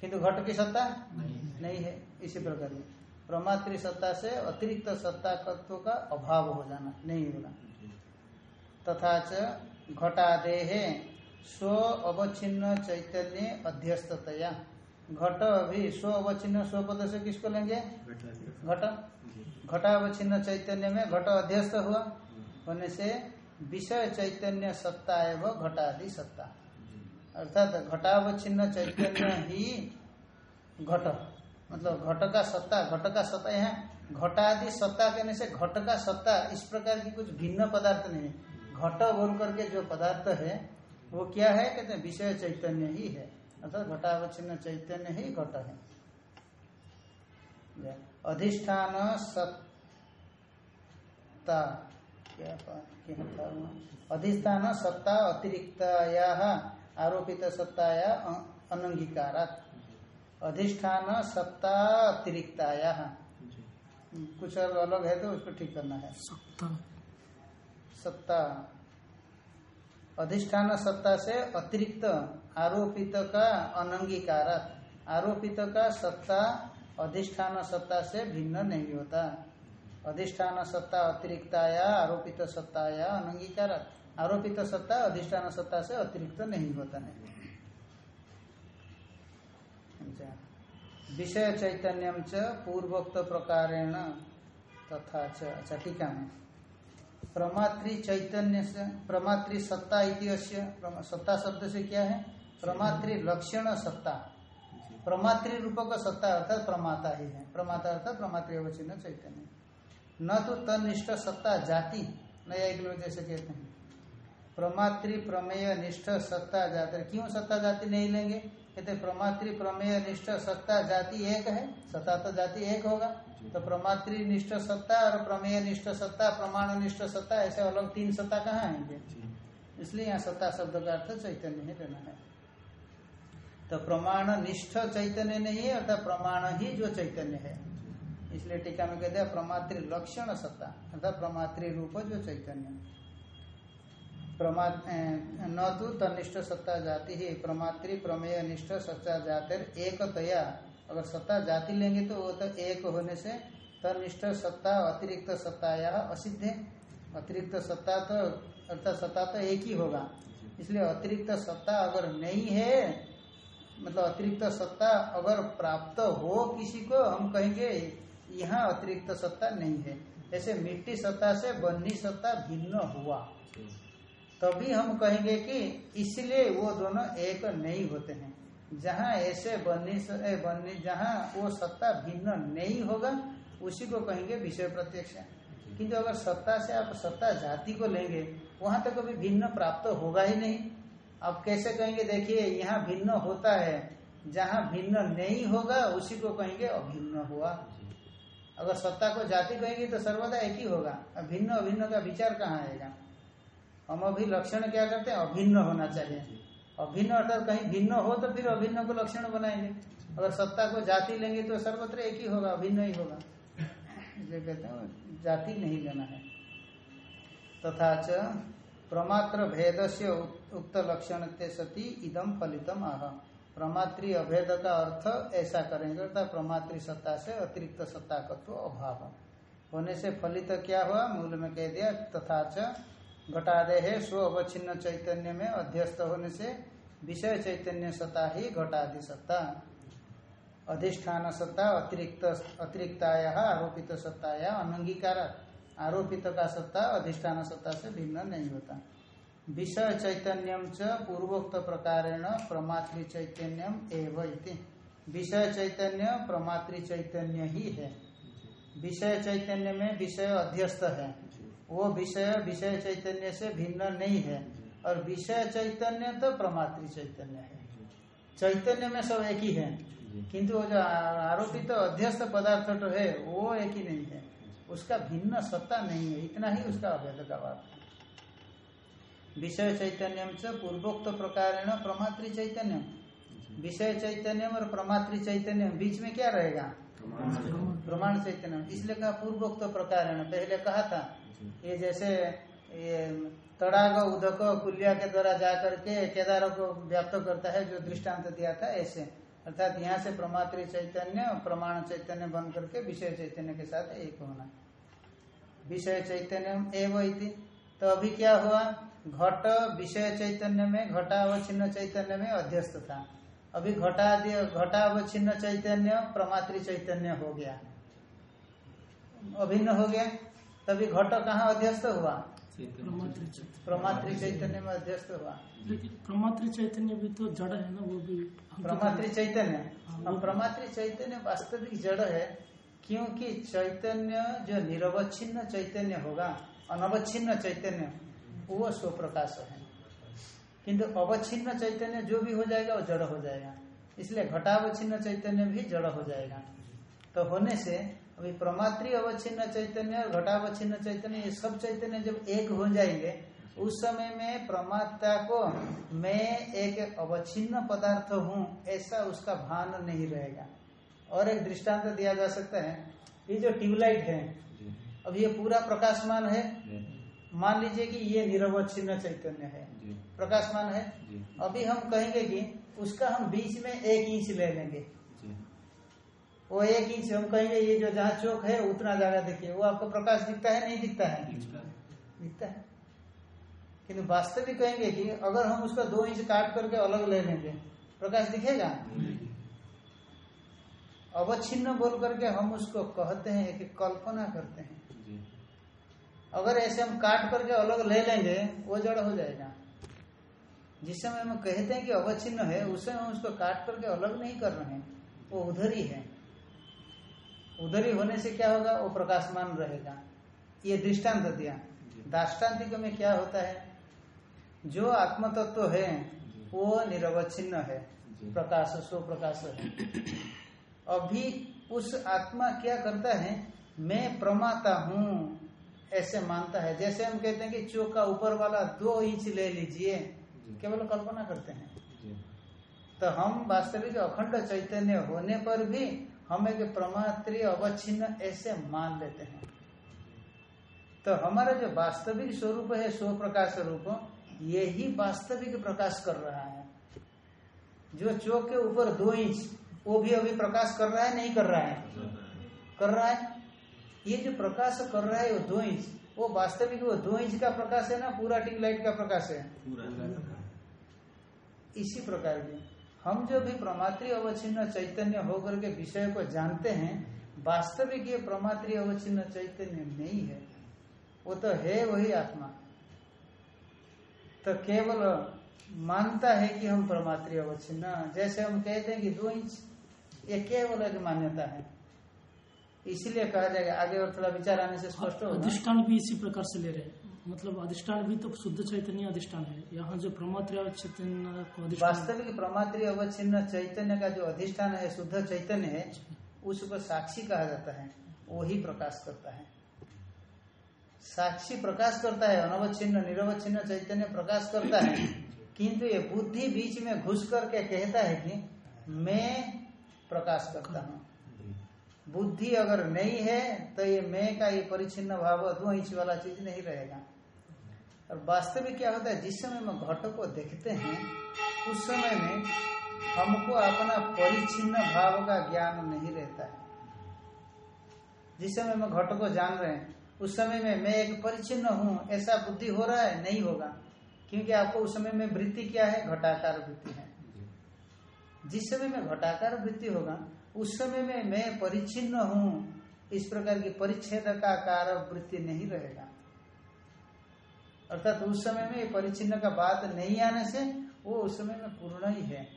किंतु घट की सत्ता नहीं है। इसी प्रकार की प्रमात्री सत्ता से अतिरिक्त सत्ता तत्व का अभाव हो जाना नहीं होना। तथा च घटादेह स्व अवच्छिन्न चैतन्य अध्यस्तया घट अभी स्व अवच्छिन्न स्व पद से किसको लेंगे? घट। घटावच्छिन्न चैतन्य में घट अध्यस्त हुआ। होने से विषय चैतन्य सत्ता एवं घटादि सत्ता। अर्थात घटावचिन्न चैतन्य ही घट। मतलब घट का सत्ता, घट का सत्ता यहाँ घटादि सत्ता कहने से घट का सत्ता इस प्रकार की कुछ भिन्न पदार्थ नहीं है। घट बोल करके जो पदार्थ है, वो क्या है? कहते हैं विषय चैतन्य ही है। अर्थात घटावचिन्न चैतन्य ही घट है। अधिष्ठान सत्ता क्या था अधिष्ठान सत्ता अतिरिक्त आरोपित सत्ताया अनंगीकारा अधिष्ठान सत्ता अतिरिक्ताया। कुछ अलग है तो उसको ठीक करना है। सत्ता। सत्ता। अधिष्ठान सत्ता से अतिरिक्त आरोपित का अनंगीकार आरोपित का सत्ता अधिष्ठान सत्ता से भिन्न नहीं होता। अधिष्ठान सत्ता अतिरिक्ताया, आरोपित सत्ताया, अनंगीकार। आरोपित सत्ता अधिष्ठान सत्ता से अतिरिक्त नहीं होता है। विषय चैतन्यम च पूर्वोक्त प्रकारेण तथा च अच्छा टीका में प्रमात्री चैतन्य से, प्रमात्री सत्ता इतिहास्य सत्ता शब्द से क्या है? प्रमात्री लक्षण सत्ता। प्रमात्री रूप का सत्ता अर्थात प्रमाता ही है। प्रमाता अर्थात प्रमात्री अवचिन्न चैतन्य। न तो तनिष्ठ सत्ता जाति नया एक लोग जैसे कहते हैं। प्रमात्री प्रमेय निष्ठ सत्ता जाति। क्यों सत्ता जाति नहीं लेंगे? कहते प्रमात्री प्रमेय निष्ठ सत्ता जाति एक है सत्ता तो जाति एक होगा। तो प्रमात्री निष्ठ सत्ता और प्रमेय निष्ठ सत्ता प्रमाण निष्ठ सत्ता ऐसे अलग तीन सत्ता कहाँ आएँगे? इसलिए यहाँ सत्ता शब्द का अर्थ चैतन्य ही लेना है। तो प्रमाण निष्ठ चैतन्य नहीं है अर्थात प्रमाण ही जो चैतन्य है। इसलिए टीका में कहते हैं प्रमात्री लक्षण सत्ता अर्थात प्रमात्री रूप जो चैतन्य। न तो तनिष्ठ सत्ता जाति ही, प्रमात्री प्रमेय निष्ठ सत्ता जातिर एक तया अगर सत्ता जाति लेंगे तो वो तो एक होने से तनिष्ठ सत्ता, अतिरिक्त सत्ता या असिद्ध अतिरिक्त सत्ता तो अर्थात सत्ता तो एक ही होगा। इसलिए अतिरिक्त सत्ता अगर नहीं है मतलब अतिरिक्त सत्ता अगर प्राप्त हो किसी को हम कहेंगे यहाँ अतिरिक्त सत्ता नहीं है। ऐसे मिट्टी सत्ता से बन्नी सत्ता भिन्न हुआ। तभी हम कहेंगे कि इसलिए वो दोनों एक नहीं होते हैं। जहाँ ऐसे बन्नी बन्नी जहाँ वो सत्ता भिन्न नहीं होगा उसी को कहेंगे विषय प्रत्यक्ष। किंतु अगर सत्ता से आप सत्ता जाति को लेंगे वहाँ तो कभी भिन्न प्राप्त होगा ही नहीं। आप कैसे कहेंगे, देखिए, यहाँ भिन्न होता है। जहाँ भिन्न नहीं होगा, उसी को कहेंगे अभिन्न हुआ। अगर सत्ता को जाति कहेंगे तो सर्वदा एक ही होगा। भिन्न अभिन्न का विचार कहाँ आएगा? हम अभी लक्षण क्या करते हैं? अभिन्न होना चाहिए। अभिन्न अर्थात कहीं भिन्न हो तो फिर अभिन्न को लक्षण बनाएँगे। अगर सत्ता को जाति लेंगे तो सर्वत्र एक ही होगा, अभिन्न ही होगा। इसलिए कहते हैं, जाति नहीं लेना है। तथा च प्रमात्र भेद से उक्त लक्षण सती इदम फलितम आह। प्रमात्री अभेद का अर्थ ऐसा करेंगे, अर्थात प्रमात्री सत्ता से अतिरिक्त सत्ता तत्व अभाव। होने से फलित क्या हुआ? मूल में कह दिया, तथा च है स्व अवच्छिन्न चैतन्य में अध्यस्त होने से विषय चैतन्य सत्ता ही घटादि सत्ता। अधिष्ठान सत्ता, अतिरिक्त अतिरिक्ताया आरोपित सत्ताया अनंगीकार आरोपित का सत्ता अधिष्ठान सत्ता से भिन्न नहीं होता। विषय चैतन्यम च पूर्वोक्त प्रकारेण प्रमात्री चैतन्यम एव इति। विषय चैतन्य प्रमातृ चैतन्य ही है। विषय चैतन्य में विषय अध्यस्त है। वो विषय विषय चैतन्य से भिन्न नहीं है। और विषय चैतन्य तो प्रमात्री चैतन्य है। चैतन्य में सब एक ही है। किंतु वो जो आरोपित तो अध्यस्त पदार्थ तो है वो एक ही नहीं है। उसका भिन्न सत्ता नहीं है, इतना ही उसका अभेद का बात है। विषय चैतन्यम से पूर्वोक्त प्रकार प्रमात्री चैतन्य विषय चैतन्यम और प्रमात्री चैतन्य बीच में क्या रहेगा? प्रमाण चैतन्य इसलिए कहा पूर्वोक्त प्रकार पहले कहा था, ये जैसे, ये तड़ाग, उदक, कुलिया के द्वारा जा करके केदारों को व्याप्त करता है, जो दृष्टांत दिया था, ऐसे। अर्थात यहाँ से प्रमात्री चैतन्य प्रमाण चैतन्य बन करके विषय चैतन्य के साथ एक होना। विषय चैतन्य एवं तो अभी क्या हुआ? घट विषय चैतन्य में घटा घटावच्छिन्न चैतन्य में अध्यस्त था। अभी घटा घटा घटावच्छिन्न चैतन्य, प्रमात्री चैतन्य हो गया। अभिन्न हो गया। तभी घट कहाँ अध्यस्त हुआ? प्रमात्री चैतन्य। में अध्यस्त हुआ। लेकिन प्रमात्री चैतन्य भी तो जड़ है ना वो भी प्रमात्री चैतन्य? हाँ, प्रमात्री चैतन्य वास्तविक जड़ है क्योंकि चैतन्य जो निरवच्छिन्न चैतन्य होगा अनवच्छिन्न चैतन्य वो स्व प्रकाश है। किंतु अवच्छिन्न चैतन्य जो भी हो जाएगा वो जड़ हो जाएगा। इसलिए घटावच्छिन्न चैतन्य भी जड़ हो जाएगा। तो होने से अभी प्रमात्री अवच्छिन्न चैतन्य और घटावच्छिन्न चैतन्य ये सब चैतन्य जब एक हो जाएँगे उस समय में प्रमाता को मैं एक अवच्छिन्न पदार्थ हूँ ऐसा उसका भान नहीं रहेगा। और एक दृष्टांत दिया जा सकता है ये जो ट्यूबलाइट है अब ये पूरा प्रकाशमान है? मान लीजिए कि ये निरवच्छिन्न चैतन्य है। प्रकाशमान है? अभी हम कहेंगे कि उसका हम बीच में एक इंच ले लेंगे। वो एक इंच हम कहेंगे ये जो जहाँ चौक है उतना ज़्यादा देखिए। वो आपको प्रकाश दिखता है नहीं दिखता है? दिखता है। किंतु वास्तविक कहेंगे कि अगर हम उसका दो इंच काट करके अलग ले लेंगे प्रकाश दिखेगा? अवच्छिन्न बोल करके हम उसको कहते हैं कि कल्पना करते हैं। अगर ऐसे हम काट करके अलग ले लेंगे वो जड़ हो जाएगा। जिस समय हम कहते हैं कि अवच्छिन्न है उस समय हम उसको काट करके अलग नहीं कर रहे हैं वो उधर ही है। उधर ही होने से क्या होगा? वो प्रकाशमान रहेगा। ये दृष्टांत दिया। दाष्टान्तिक में क्या होता है? जो आत्म तत्व तो है वो निरवच्छिन्न है। प्रकाश स्व प्रकाश है। अभी उस आत्मा क्या करता है? मैं प्रमाता हूँ ऐसे मानता है। जैसे हम कहते हैं कि चौक का ऊपर वाला दो इंच ले लीजिए केवल कल्पना करते हैं। तो हम वास्तविक अखंड चैतन्य होने पर भी हम एक प्रमात्रीय अवच्छिन्न ऐसे मान लेते हैं। तो हमारा जो वास्तविक स्वरूप है स्व प्रकाश रूप ये ही वास्तविक प्रकाश कर रहा है। जो चौक के ऊपर दो इंच वो भी अभी प्रकाश कर रहा है नहीं कर रहा है? कर रहा है। ये जो प्रकाश कर रहा है वो दो इंच वो वास्तविक वो दो इंच का प्रकाश है ना पूरा टिंग लाइट का प्रकाश है? पूरा इसी प्रकार की हम जो भी प्रमात्री अवच्छिन्न चैतन्य होकर के विषय को जानते हैं, वास्तविक ये प्रमात्री अवच्छिन्न चैतन्य नहीं है। वो तो है वही आत्मा। तो केवल मानता है कि हम प्रमात्री अवच्छिन्न, जैसे हम कहते हैं कि दो इंच, ये केवल एक मान्यता है। इसीलिए कहा जाएगा, आगे और थोड़ा विचार आने से स्पष्ट हो अधिष्ठान भी इसी प्रकार से ले रहे हैं। मतलब अधिष्ठान भी तो शुद्ध चैतन्य अधिष्ठान है। यहाँ जो प्रमात्र चैतन्य वास्तविक प्रमात्री अवच्छिन्न चैतन्य का जो अधिष्ठान है, शुद्ध चैतन्य है उसको साक्षी कहा जाता है। वो ही प्रकाश करता है। साक्षी प्रकाश करता है, अनवच्छिन्न, निरवच्छिन्न चैतन्य प्रकाश करता है। किंतु ये बुद्धि बीच में घुस करके कहता है कि मैं प्रकाश करता हूँ। बुद्धि अगर नहीं है तो ये मैं का ये परिचिन्न भाव इंच वाला चीज़ नहीं रहेगा। और वास्तविक क्या होता है, जिस समय हम घट को देखते हैं, उस समय में हमको अपना परिचिन्न भाव का ज्ञान नहीं रहता है। जिस समय हम घट को जान रहे हैं, उस समय में मैं एक परिचिन्न हूँ, ऐसा बुद्धि हो रहा है, नहीं होगा। क्योंकि आपको उस समय में वृत्ति क्या है? घटाकार वृत्ति है। जिस समय में घटाकार वृत्ति होगा, उस समय में मैं परिचिन्न हूँ, इस प्रकार की परिच्छेद का कार वृत्ति नहीं रहेगा। अर्थात उस समय में ये परिचिन्न का बात नहीं आने से वो उस समय में पूर्ण ही है।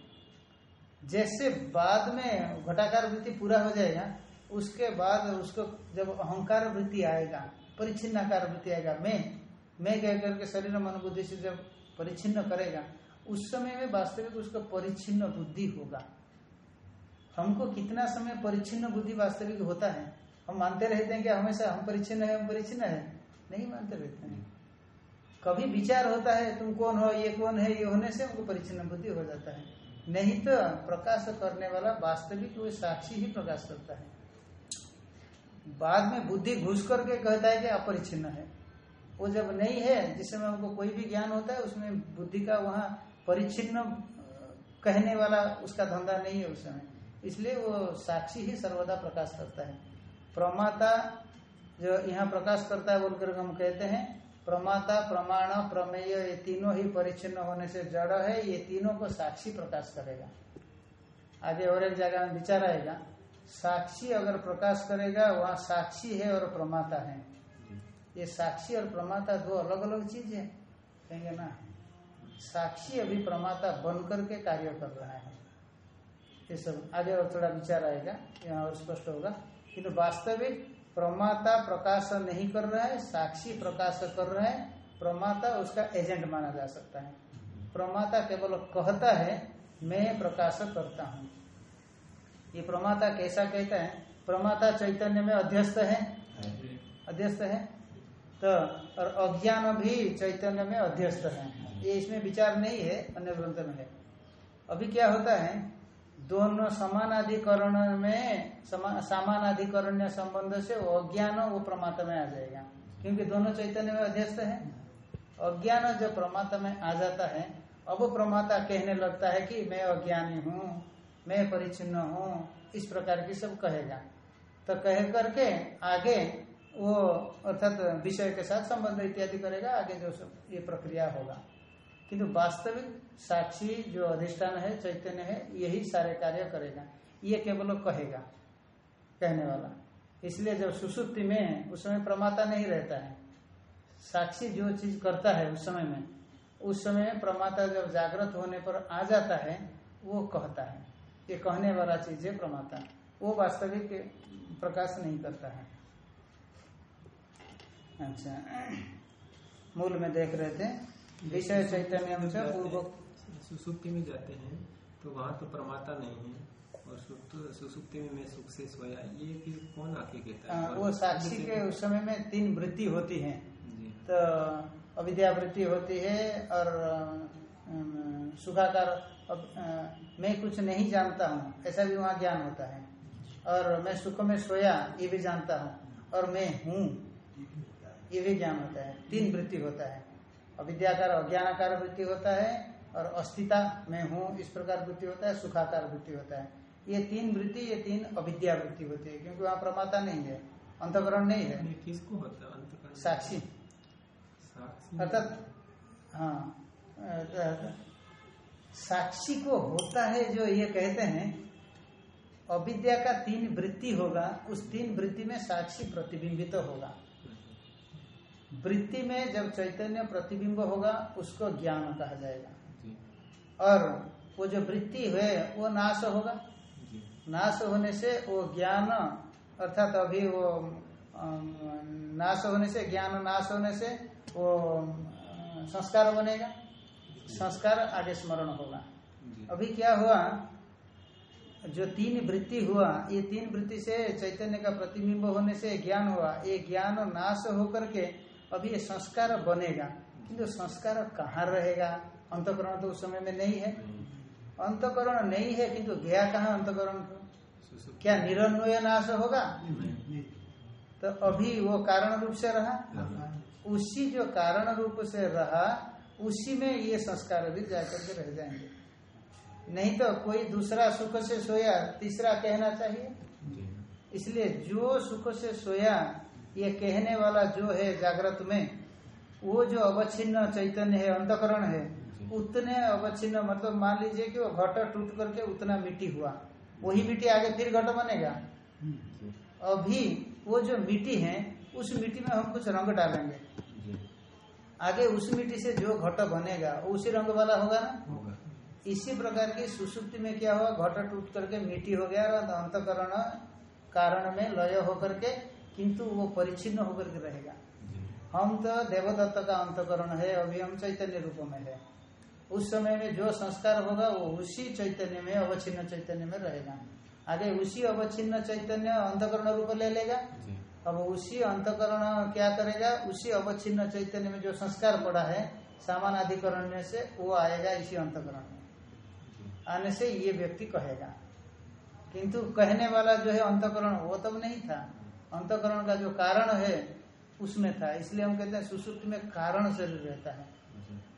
जैसे बाद में घटाकार वृत्ति पूरा हो जाएगा, उसके बाद उसको जब अहंकार वृत्ति आएगा, परिचिन्नाकार वृत्ति आएगा, मैं मैं कह करके शरीर मन बुद्धि से जब परिचिन्न करेगा, उस समय में वास्तविक उसका परिचिन्न बुद्धि होगा। हमको कितना समय परिचिन्न बुद्धि वास्तविक होता है? हम मानते रहते हैं कि हमेशा हम परिचिन्न है, हम परिचिन्न है। नहीं मानते रहते हैं। कभी विचार होता है, तुम कौन हो, ये कौन है? ये होने से उनको परिचिन्न बुद्धि हो जाता है। नहीं तो प्रकाश करने वाला वास्तविक वो साक्षी ही प्रकाश करता है। बाद में बुद्धि घुस करके कहता है कि अपरिचिन्न है। वो जब नहीं है, जिस समय हमको कोई भी ज्ञान होता है, उसमें बुद्धि का वहाँ परिचिन्न कहने वाला उसका धंधा नहीं है उस समय। इसलिए वो साक्षी ही सर्वदा प्रकाश करता है। प्रमाता जो यहाँ प्रकाश करता है, बोलकर हम कहते हैं प्रमाता, प्रमाण, प्रमेय, ये तीनों ही परिचिन्न होने से जड़ है, ये तीनों को साक्षी प्रकाश करेगा। आगे और एक जगह में विचार आएगा, साक्षी अगर प्रकाश करेगा, वहाँ साक्षी है और प्रमाता है। ये साक्षी और प्रमाता दो अलग अलग चीज़ है, कहेंगे ना? साक्षी अभी प्रमाता बन करके कार्य कर रहा है। ये सब आगे और थोड़ा विचार आएगा, यहाँ और स्पष्ट होगा। किंतु वास्तविक प्रमाता प्रकाश नहीं कर रहा है, साक्षी प्रकाश कर रहा है, प्रमाता उसका एजेंट माना जा सकता है। प्रमाता केवल कहता है, मैं प्रकाश करता हूँ। ये प्रमाता कैसा कहता है? प्रमाता चैतन्य में अध्यस्त है। अध्यस्त है? तो और अज्ञान भी चैतन्य में अध्यस्त है। ये इसमें विचार नहीं है, अन्य ग्रंथ में है। अभी क्या होता है? दोनों समानाधिकरण में सामानाधिकरण संबंध से अज्ञान वो प्रमाता में आ जाएगा। क्योंकि दोनों चैतन्य में अध्यस्त है। अज्ञान जो प्रमाता में आ जाता है, अब प्रमाता कहने लगता है कि मैं अज्ञानी हूँ, मैं परिचिन्न हूँ, इस प्रकार की सब कहेगा। तो कह करके आगे वो अर्थात विषय के साथ संबंध इत्यादि करेगा, आगे जो सब ये प्रक्रिया होगा। किंतु वास्तविक साक्षी जो अधिष्ठान है, चैतन्य है, यही सारे कार्य करेगा। ये केवल कहेगा, कहने वाला। इसलिए जब सुसुप्ति में, उस समय प्रमाता नहीं रहता है। साक्षी जो चीज़ करता है उस समय में, उस समय प्रमाता जब जागृत होने पर आ जाता है, वो कहता है। ये कहने वाला चीज़ है प्रमाता। वो वास्तविक प्रकाश नहीं करता है। अच्छा मूल में देख रहे थे। विषय चैतन्य पूर्व सुसुप्ति में जाते हैं तो वहाँ तो प्रमाता नहीं है और सुसुप्ति में मैं सुख से सोया ये फिर कौन आके कहता है? वो साक्षी के उस समय में तीन वृत्ति होती है। तो अविद्या वृत्ति होती है और सुखाकार मैं कुछ नहीं जानता हूँ ऐसा भी वहाँ ज्ञान होता है। और मैं सुख में सोया ये भी जानता हूँ और मैं हूँ ये भी ज्ञान होता है तीन वृत्ति होता है। अविद्याकार अज्ञानाकार वृत्ति होता है और अस्थिता में हूँ इस प्रकार वृत्ति होता है सुखाकार वृत्ति होता है। ये तीन वृत्ति ये तीन अविद्या वृत्ति होती है क्योंकि वहाँ प्रमाता नहीं है अंतकरण नहीं है। किसको होता है साक्षी। अर्थात हाँ साक्षी को होता है जो ये कहते हैं अविद्या का तीन वृत्ति होगा उस तीन वृत्ति में साक्षी प्रतिबिंबित तो होगा। वृत्ति में जब चैतन्य प्रतिबिंब होगा उसको ज्ञान कहा जाएगा। और वो जो वृत्ति है वो नाश होगा। नाश होने से वो ज्ञान अर्थात अभी वो नाश होने से ज्ञान नाश होने से वो संस्कार बनेगा। संस्कार आगे स्मरण होगा। अभी क्या हुआ जो तीन वृत्ति हुआ ये तीन वृत्ति से चैतन्य का प्रतिबिंब होने से ज्ञान हुआ। ये ज्ञान नाश होकर के अभी ये संस्कार बनेगा किंतु संस्कार कहाँ रहेगा? अंतकरण तो उस समय में नहीं है। अंतकरण नहीं है किंतु गया कहाँ अंतकरण क्या निरन्वय नाश होगा? तो अभी वो कारण रूप से रहा। उसी जो कारण रूप से रहा उसी में ये संस्कार भी जाकर के रह जाएँगे। नहीं तो कोई दूसरा सुख से सोया तीसरा कहना चाहिए। इसलिए जो सुख से सोया ये कहने वाला जो है जागृत में वो जो अवच्छिन्न चैतन्य है अंतकरण है उतने अवच्छिन्न मतलब मान लीजिए कि वो घट टूट करके उतना मिट्टी हुआ। वही मिट्टी आगे फिर घट बनेगा। अभी वो जो मिट्टी है उस मिट्टी में हम कुछ रंग डालेंगे। आगे उस मिट्टी से जो घट बनेगा वो उसी रंग वाला होगा ना? होगा। इसी प्रकार की सुसुप्ति में क्या हुआ? घट टूट करके मिट्टी हो गया और अंतकरण कारण में लय होकर के किंतु वो परिचिन्न होकर के रहेगा। हम तो देवदत्त का अंतकरण है अभी हम चैतन्य रूप में है। उस समय में जो संस्कार होगा वो उसी चैतन्य में अवच्छिन्न चैतन्य में रहेगा। आगे उसी अवच्छिन्न चैतन्य अंतकरण रूप ले लेगा? अब उसी अंतकरण क्या करेगा? उसी अवच्छिन्न चैतन्य में जो संस्कार पड़ा है सामान अधिकरण में से वो आएगा इसी अंतकरण में। आने से ये व्यक्ति कहेगा। किंतु कहने वाला जो है अंतकरण वो तब नहीं था। अंतकरण का जो कारण है उसमें था। इसलिए हम कहते हैं सुसुप्ति में कारण शरीर रहता है।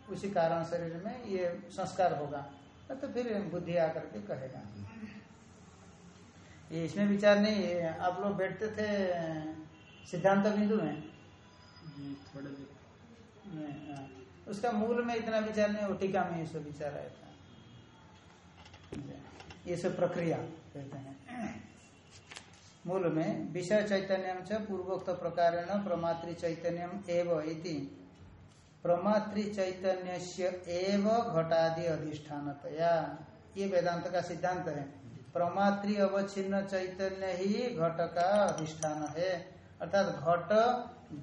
उसी कारण शरीर में ये संस्कार होगा। तो फिर बुद्धि आकर के कहेगा। ये इसमें विचार नहीं है। आप लोग बैठते थे सिद्धांत बिंदु में? थोड़ा हाँ। उसका मूल में इतना विचार नहीं वो टीका में ये सब विचार आया था। ये सब प्रक्रिया कहते हैं। मूल में विषय चैतन्यम च पूर्वोक्त प्रकार प्रमातृ चैतन्यम एव प्रमातृ चैतन्य घटादि अधिष्ठानतया। ये वेदांत का सिद्धांत है। प्रमातृ अवच्छिन्न चैतन्य ही घट का अधिष्ठान है। अर्थात घट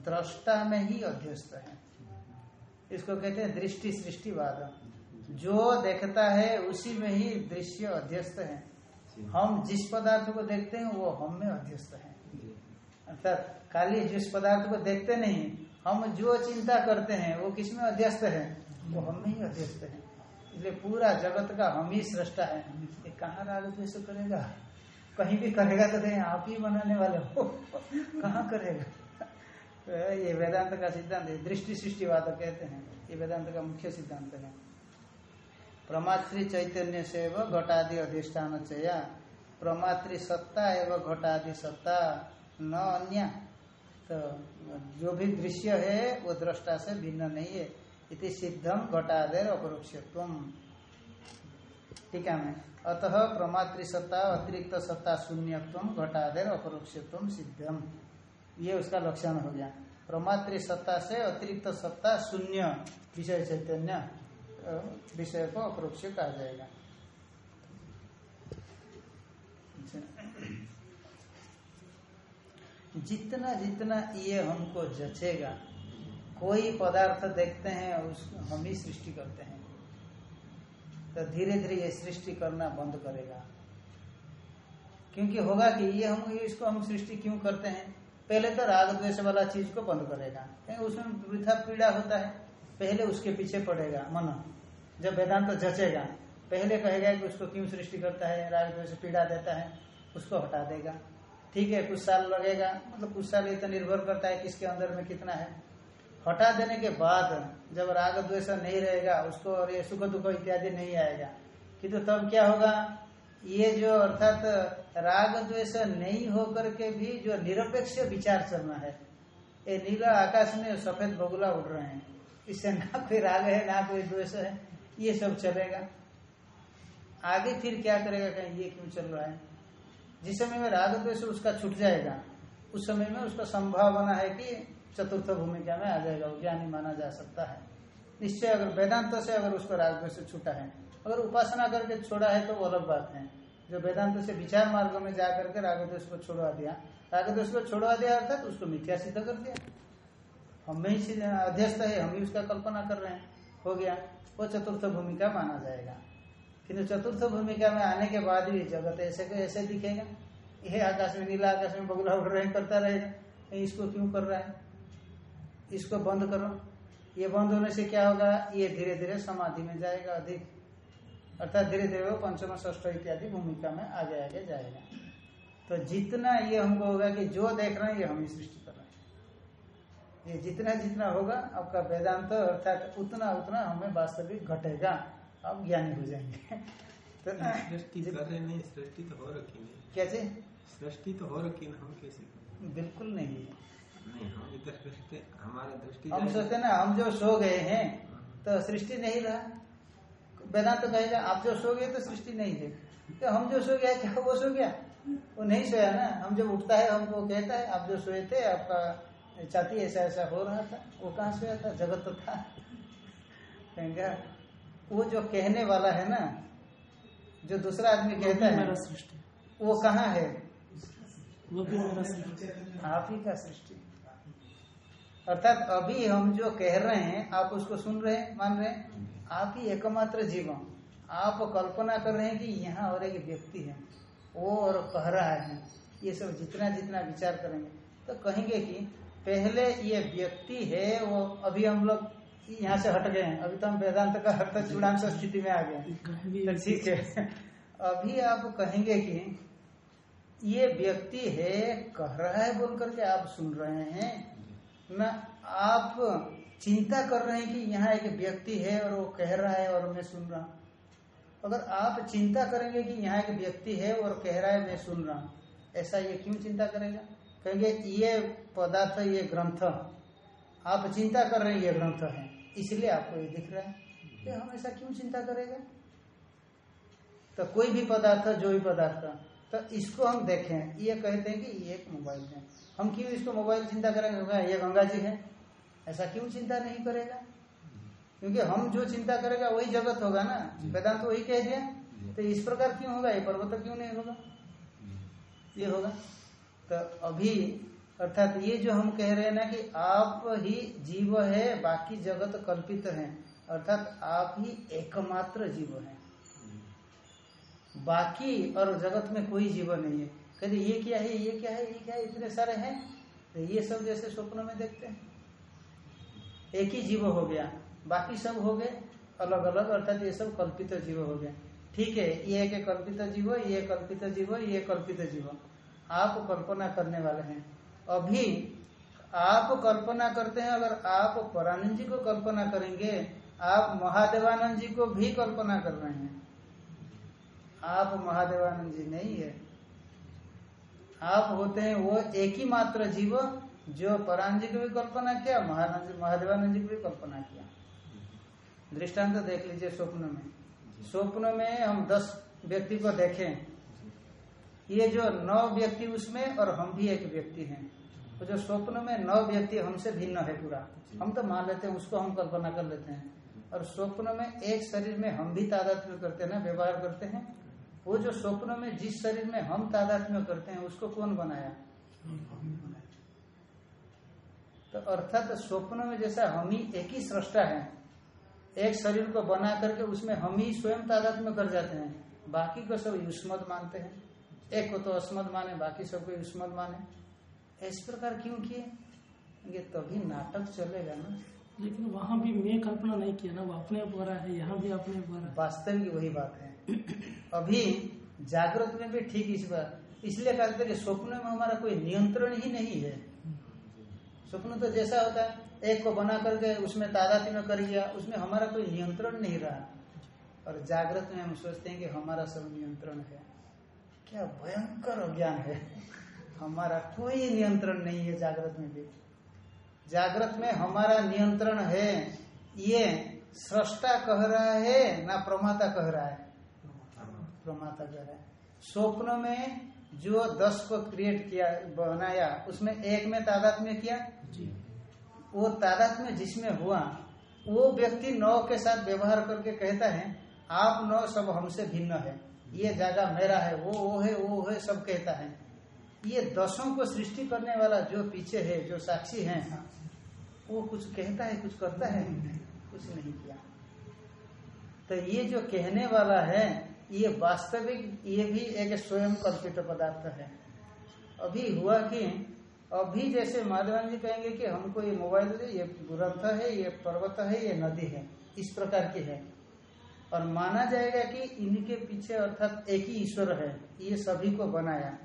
दृष्टा में ही अध्यस्त है। इसको कहते हैं दृष्टि सृष्टिवाद। जो देखता है उसी में ही दृश्य अध्यस्त है। हम जिस पदार्थ को देखते हैं, वो हम में अध्यस्त है। अर्थात खाली जिस पदार्थ को देखते नहीं, हम जो चिंता करते हैं, वो किसमें अध्यस्त है? वो हम में ही अध्यस्त है। इसलिए पूरा जगत का हम ही सृष्टा है। ये कहाँ राग द्वेष करेगा? कहीं भी करेगा तो कहीं आप ही बनाने वाले हो। कहाँ करेगा? तो ये वेदांत का सिद्धांत है। दृष्टि सृष्टिवाद कहते हैं। ये वेदांत का मुख्य सिद्धांत है। प्रमात्री चैतन्य से एवं घटादि अधिष्ठान चया। प्रमात्री सत्ता एवं घटादि सत्ता, न अन्य। तो जो भी दृश्य है, वो दृष्टा से भिन्न नहीं है। इति सिद्धम घटादेर अपरोक्षत्व। ठीक है मैं अतः प्रमात्री सत्ता, अतिरिक्त सत्ता शून्यत्व, घटादेर अपरोक्षत्व सिद्धम ये उसका लक्षण हो गया। प्रमात्री सत्ता से अतिरिक्त सत्ता शून्य, विषय चैतन्य। विषय को अपरोक्ष कहा जाएगा। जितना जितना ये हमको जचेगा, कोई पदार्थ देखते हैं उसको हम ही सृष्टि करते हैं। तो धीरे धीरे ये सृष्टि करना बंद करेगा। क्योंकि होगा कि ये हम, इसको हम सृष्टि क्यों करते हैं? पहले तो राग द्वेष वाला चीज़ को बंद करेगा। क्योंकि उसमें वृथा पीड़ा होता है। पहले उसके पीछे पड़ेगा, मन। जब वेदांत तो जचेगा, पहले कहेगा कि उसको क्यों सृष्टि करता है, राग द्वेष पीड़ा देता है, उसको हटा देगा। ठीक है, कुछ साल लगेगा मतलब कुछ साल ये तो निर्भर करता है किसके अंदर में कितना है। हटा देने के बाद जब राग द्वेष नहीं रहेगा, उसको और ये सुख दुख इत्यादि नहीं आएगा किंतु तब क्या होगा? ये जो अर्थात राग द्वेष नहीं होकर के भी जो निरपेक्ष विचार चलना है, ये नीला आकाश में सफ़ेद बगुला उड़ रहे हैं। इससे ना कोई राग है, ना कोई द्वेष है, ये सब चलेगा। आगे फिर क्या करेगा, कहीं, ये क्यों चल रहा है? जिस समय में राग द्वेष उसका छूट जाएगा, उस समय में उसका संभावना है कि चतुर्थ भूमिका में आ जाएगा ज्ञानी माना जा सकता है। निश्चय अगर वेदांत से अगर उसको राग द्वेष छूटा है, अगर उपासना करके छोड़ा है तो वो अलग बात है। जो वेदांत से विचार मार्ग में जा करके राग द्वेष को छोड़वा दिया, राग द्वेष को छोड़वा दिया, अर्थात उसको मिथ्या सिद्ध कर दिया। हम ही अध्यस्त है, हम ही उसका कल्पना कर रहे हैं। हो गया। वो चतुर्थ भूमिका माना जाएगा। किंतु चतुर्थ भूमिका में आने के बाद भी जगत ऐसे को ऐसे दिखेगा। यह आकाश में, नीला आकाश में बगुला उड़ रहे करता रहेगा इसको क्यों कर रहा है? इसको बंद करो। ये बंद होने से क्या होगा? ये धीरे धीरे समाधि में जाएगा अधिक। अर्थात धीरे धीरे वो पंचम, षष्ठ इत्यादि भूमिका में आगे आगे जाएगा। तो जितना ये हमको होगा कि जो देख रहे हैं, ये हम सृष्टि ये जितना जितना होगा आपका वेदांत तो अर्थात उतना उतना हमें वास्तविक घटेगा। आप ज्ञानी हो जाएँगे। तो सृष्टि नहीं सृष्टि तो हो रखी नहीं कैसे सृष्टि तो हो रखी ना हम कैसे बिल्कुल नहीं। नहीं हम इधर हमारा दृष्टि हम सोचते ना हम जो सो गए हैं तो सृष्टि नहीं रहा। वेदांत तो कहेगा आप जो सो गए तो सृष्टि नहीं है। तो हम जो सो गया क्या वो सो गया? वो नहीं सोया ना। हम जब उठता है हमको कहता है आप जो सोए थे आपका छाती ऐसा ऐसा हो रहा था वो कहाँ सोया था? जगत तो था। कहेंगे वो जो कहने वाला है ना जो दूसरा आदमी कहता है वो कहाँ है? वो भी मेरा सृष्टि। आप ही का सृष्टि। अर्थात अभी हम जो कह रहे हैं आप उसको सुन रहे हैं मान रहे हैं आप ही एकमात्र जीवन आप कल्पना कर रहे हैं कि यहाँ और एक व्यक्ति है वो और कह रहा है। ये सब जितना जितना विचार करेंगे। तो कहेंगे कि पहले ये व्यक्ति है, वो अभी हम लोग यहाँ से हट गए हैं। अभी तो हम वेदांत का अर्थ चूड़ांश स्थिति में आ गए तो ठीक है। अभी आप कहेंगे कि ये व्यक्ति है, कह रहा है बोल करके आप सुन रहे हैं। ना, आप चिंता कर रहे हैं कि यहाँ एक व्यक्ति है और वो कह रहा है और मैं सुन रहा अगर आप चिंता करेंगे कि यहाँ एक व्यक्ति है और कह रहा है मैं सुन रहा हूँ, ऐसा ये क्यों चिंता करेगा? कहेंगे, ये पदार्थ ये ग्रंथ आप चिंता कर रहे हैं ये ग्रंथ है। इसलिए आपको ये दिख रहा है। ये हम ऐसा क्यों चिंता करेगा? तो कोई भी पदार्थ जो भी पदार्थ तो इसको हम देखें। ये कहते हैं कि ये एक मोबाइल है। हम क्यों इसको मोबाइल चिंता करेंगे? होगा ये गंगा जी है। ऐसा क्यों चिंता नहीं करेगा? क्योंकि हम जो चिंता करेगा वही जगत होगा ना। वेदांत तो वही कह दिया तो इस प्रकार क्यों होगा? ये पर्वत क्यों नहीं होगा? ये होगा। तो अभी अर्थात ये जो हम कह रहे हैं ना कि आप ही जीव है, बाकी जगत कल्पित है। अर्थात आप ही एकमात्र जीव है। बाकी और जगत में कोई जीव नहीं है। कहते ये क्या है, ये क्या है, ये क्या है, इतने सारे हैं? तो ये सब जैसे स्वप्न में देखते हैं। एक ही जीव हो गया, बाकी सब हो गए अलग अलग अर्थात ये सब कल्पित जीव हो गए। ठीक है, ये एक कल्पित जीव, ये कल्पित जीव, ये कल्पित जीव। आप कल्पना करने वाले हैं। अभी आप कल्पना करते हैं अगर आप परानंद जी को कल्पना करेंगे आप महादेवानंद जी को भी कल्पना कर रहे हैं। आप महादेवानंद जी नहीं है। आप होते हैं वो एक ही मात्र जीव जो परान जी को भी कल्पना किया महानंद महादेवानंद जी को भी कल्पना किया। दृष्टांत तो देख लीजिए स्वप्न में। स्वप्न में हम दस व्यक्ति को देखें। ये जो नौ व्यक्ति उसमें और हम भी एक व्यक्ति हैं। तो जो स्वप्न में नौ व्यक्ति हमसे भिन्न है पूरा। हम तो मान लेते हैं, उसको हम कल्पना कर लेते हैं। और स्वप्न में एक शरीर में हम भी तादात्म्य करते हैं ना, व्यवहार करते हैं। वो जो स्वप्न में जिस शरीर में हम तादात्म्य करते हैं, उसको कौन बनाया? तो अर्थात स्वप्न में जैसा हम ही एक ही सृष्टा है, एक शरीर को बना करके उसमें हम ही स्वयं तादात्म्य कर जाते हैं। बाकी को सब युष्मत मानते हैं। एक को तो अस्मद माने बाकी सबको युष्मत माने। इस प्रकार क्यों किए? ये तभी तो नाटक चलेगा ना। लेकिन वहाँ भी मैं कल्पना नहीं किया ना वो अपने ऊपर है यहाँ भी अपने ऊपर वास्तविक वही बात है। अभी जागृत में भी ठीक इस बात इसलिए कहते हैं कि स्वप्न में हमारा कोई नियंत्रण ही नहीं है। स्वप्न तो जैसा होता है एक को बना करके उसमें तादाती में कर दिया उसमें हमारा कोई नियंत्रण नहीं रहा। और जागृत में हम सोचते हैं कि हमारा सब नियंत्रण है। क्या भयंकर अज्ञान है। हमारा कोई नियंत्रण नहीं है जागृत में भी। जागृत में हमारा नियंत्रण है ये सृष्टा कह रहा है ना प्रमाता कह रहा है। प्रमाता कह रहा है। स्वप्न में जो दस को क्रिएट किया बनाया उसमें एक में तादात्म्य किया? जी। वो तादात्म्य जिसमें हुआ वो व्यक्ति नौ के साथ व्यवहार करके कहता है आप नौ सब हमसे भिन्न है। ये जगह मेरा है, वो वो है वो है, सब कहता है। ये दसों को सृष्टि करने वाला जो पीछे है, जो साक्षी है, वो कुछ कहता है, कुछ करता है? कुछ नहीं किया। तो ये जो कहने वाला है, ये वास्तविक, ये भी एक स्वयं कल्पित पदार्थ है। अभी हुआ कि, अभी जैसे माधवान जी कहेंगे कि हमको ये मोबाइल ये ग्रंथ है, ये पर्वत है, ये नदी है, इस प्रकार की है। और माना जाएगा कि इनके पीछे अर्थात एक ही ईश्वर है, ये सभी को बनाया।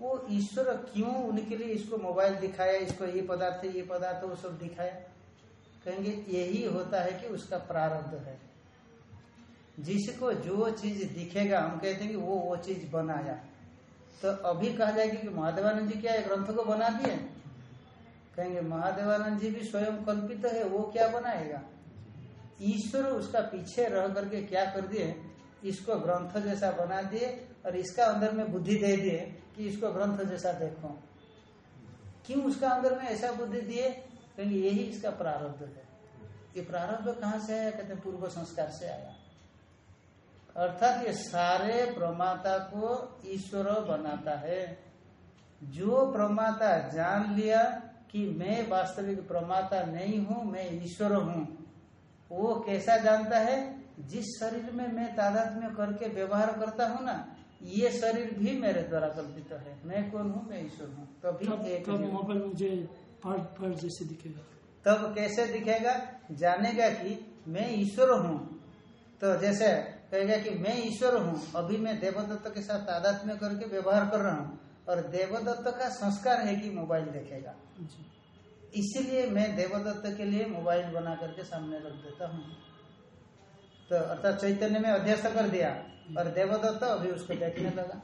वो ईश्वर क्यों उनके लिए इसको मोबाइल दिखाया, इसको ये पदार्थ ये पदार्थ, वो सब दिखाया? कहेंगे, यही होता है कि उसका प्रारब्ध है। जिसको जो चीज़ दिखेगा, हम कहते हैं कि वो वो चीज़ बनाया। तो अभी कहा जाएगा कि महादेवानंद जी क्या ग्रंथ को बना दिए? कहेंगे, महादेवानंद जी भी स्वयं कल्पित है, वो क्या बनाएगा? ईश्वर उसका पीछे रह करके क्या कर दिए? इसको ग्रंथ जैसा बना दिए और इसका अंदर में बुद्धि दे दिए कि इसको ग्रंथ जैसा देखो। क्यों उसका अंदर में ऐसा बुद्धि दिए? क्योंकि यही इसका प्रारब्ध है। ये प्रारब्ध कहाँ से आया? कहते हैं पूर्व संस्कार से आया। अर्थात ये सारे प्रमाता को ईश्वर बनाता है। जो प्रमाता जान लिया कि मैं वास्तविक प्रमाता नहीं हूँ, मैं ईश्वर हूँ वो कैसा जानता है? जिस शरीर में मैं तादाद में करके व्यवहार करता हूँ ना ये शरीर भी मेरे द्वारा कल्पित है। मैं कौन हूँ? मैं ईश्वर हूँ। तभी तब एक तब मुझे पार्ट पार्ट जैसे दिखेगा। तब कैसे दिखेगा? जानेगा कि मैं ईश्वर हूँ। तो जैसे कहेगा कि मैं ईश्वर हूँ अभी मैं देवदत्त के साथ तादात्म्य करके व्यवहार कर रहा हूँ और देवदत्त का संस्कार है कि मोबाइल देखेगा। जी। इसीलिए मैं देवदत्त के लिए मोबाइल बना करके सामने रख देता हूँ। तो अर्थात चैतन्य में अध्यस्त कर दिया, और देवदत्त अभी उसको देखने लगा।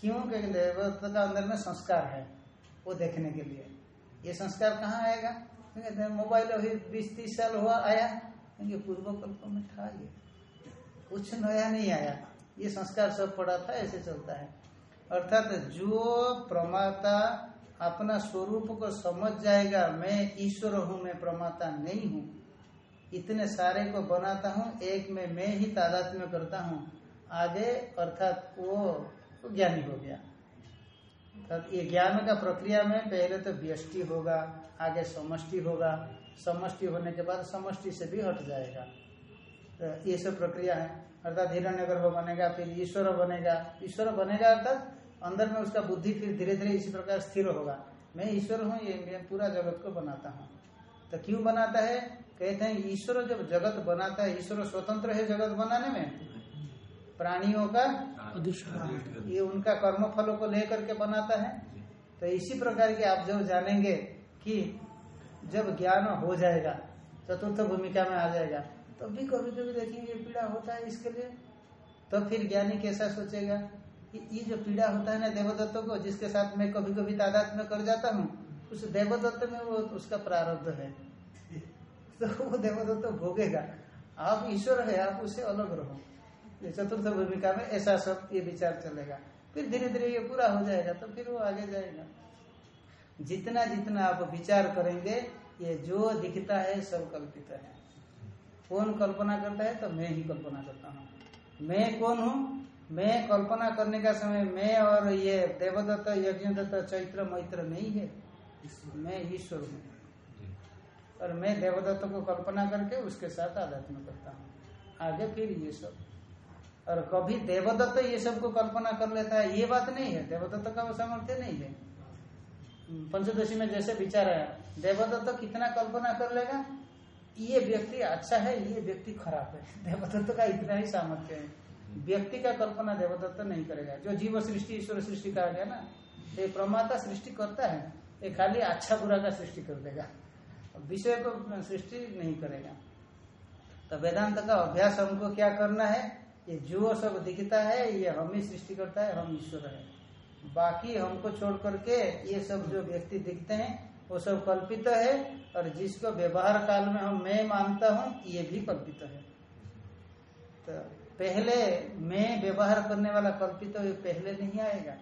क्यों? क्योंकि देवदत्त का अंदर में संस्कार है वो देखने के लिए। ये संस्कार कहाँ आएगा? क्योंकि मोबाइल अभी बीस तीस साल हुआ आया। क्योंकि पूर्व कल्प में था ये। कुछ नया नहीं आया। ये संस्कार सब पड़ा था, ऐसे चलता है। अर्थात जो प्रमाता अपना स्वरूप को समझ जाएगा, मैं ईश्वर हूँ, मैं प्रमाता नहीं हूँ। इतने सारे को बनाता हूँ, एक में मैं ही तादात्म्य करता हूँ। आगे, अर्थात वो ज्ञानी हो गया। अर्थात ये ज्ञान का प्रक्रिया में पहले तो व्यष्टि होगा, आगे समष्टि होगा। समष्टि होने के बाद समष्टि से भी हट जाएगा। तो ये सब प्रक्रिया है। अर्थात हिरण्य गर्भ बनेगा, फिर ईश्वर बनेगा। ईश्वर बनेगा अर्थात अंदर में उसका बुद्धि फिर धीरे धीरे इसी प्रकार स्थिर होगा। मैं ईश्वर हूँ ये मैं पूरा जगत को बनाता हूँ। तो क्यों बनाता है? कहते हैं ईश्वर जब जगत बनाता है ईश्वर स्वतंत्र है जगत बनाने में? प्राणियों का ये उनका कर्म फलों को लेकर के बनाता है। तो इसी प्रकार की आप जब जानेंगे कि जब ज्ञान हो जाएगा चतुर्थ भूमिका में आ जाएगा तब भी कभी कभी देखेंगे पीड़ा होता है इसके लिए। तो फिर ज्ञानी कैसा सोचेगा? ये जो पीड़ा होता है ना देवदत्त को, जिसके साथ मैं कभी कभी तादाद में कर जाता हूँ, उस देवदत्त में वो, उसका प्रारब्ध है। तो वो देवदत्त भोगेगा। आप ईश्वर है, आप उससे अलग रहो। ये चतुर्थ भूमिका में ऐसा सब ये विचार चलेगा। फिर धीरे धीरे ये पूरा हो जाएगा तो फिर वो आगे जाएगा। जितना जितना आप विचार करेंगे, ये जो दिखता है, सब कल्पित है। कौन कल्पना करता है तो मैं ही कल्पना करता हूँ। मैं कौन हूँ? मैं कल्पना करने का समय मैं और ये देवदत्त यज्ञदत्त चैत्र मैत्र नहीं है। मैं ईश्वर हूँ। और मैं देवदत्त को कल्पना करके उसके साथ आध्यात्म करता हूँ। आगे फिर ये सब। और कभी देवदत्त ये सबको कल्पना कर लेता है ये बात नहीं है। देवदत्त का वो सामर्थ्य नहीं है। पंचदशी में जैसे विचार है देवदत्त कितना कल्पना कर लेगा? ये व्यक्ति अच्छा है ये व्यक्ति खराब है। देवदत्त का इतना ही सामर्थ्य है। व्यक्ति का कल्पना देवदत्त नहीं करेगा। जो जीव सृष्टि, ईश्वर सृष्टि कहा गया ना ये प्रमाता सृष्टि करता है, ये खाली अच्छा बुरा का सृष्टि कर देगा। विषय को सृष्टि नहीं करेगा। तो वेदांत का अभ्यास हमको क्या करना है? ये जो सब दिखता है, ये हम ही सृष्टि करता है, हम ईश्वर है। बाकी हमको छोड़ करके ये सब जो व्यक्ति दिखते हैं, वो सब कल्पित है, और जिसको व्यवहार काल में हम मैं मानता हूँ, ये भी कल्पित है। तो पहले मैं व्यवहार करने वाला कल्पित ये पहले नहीं आएगा।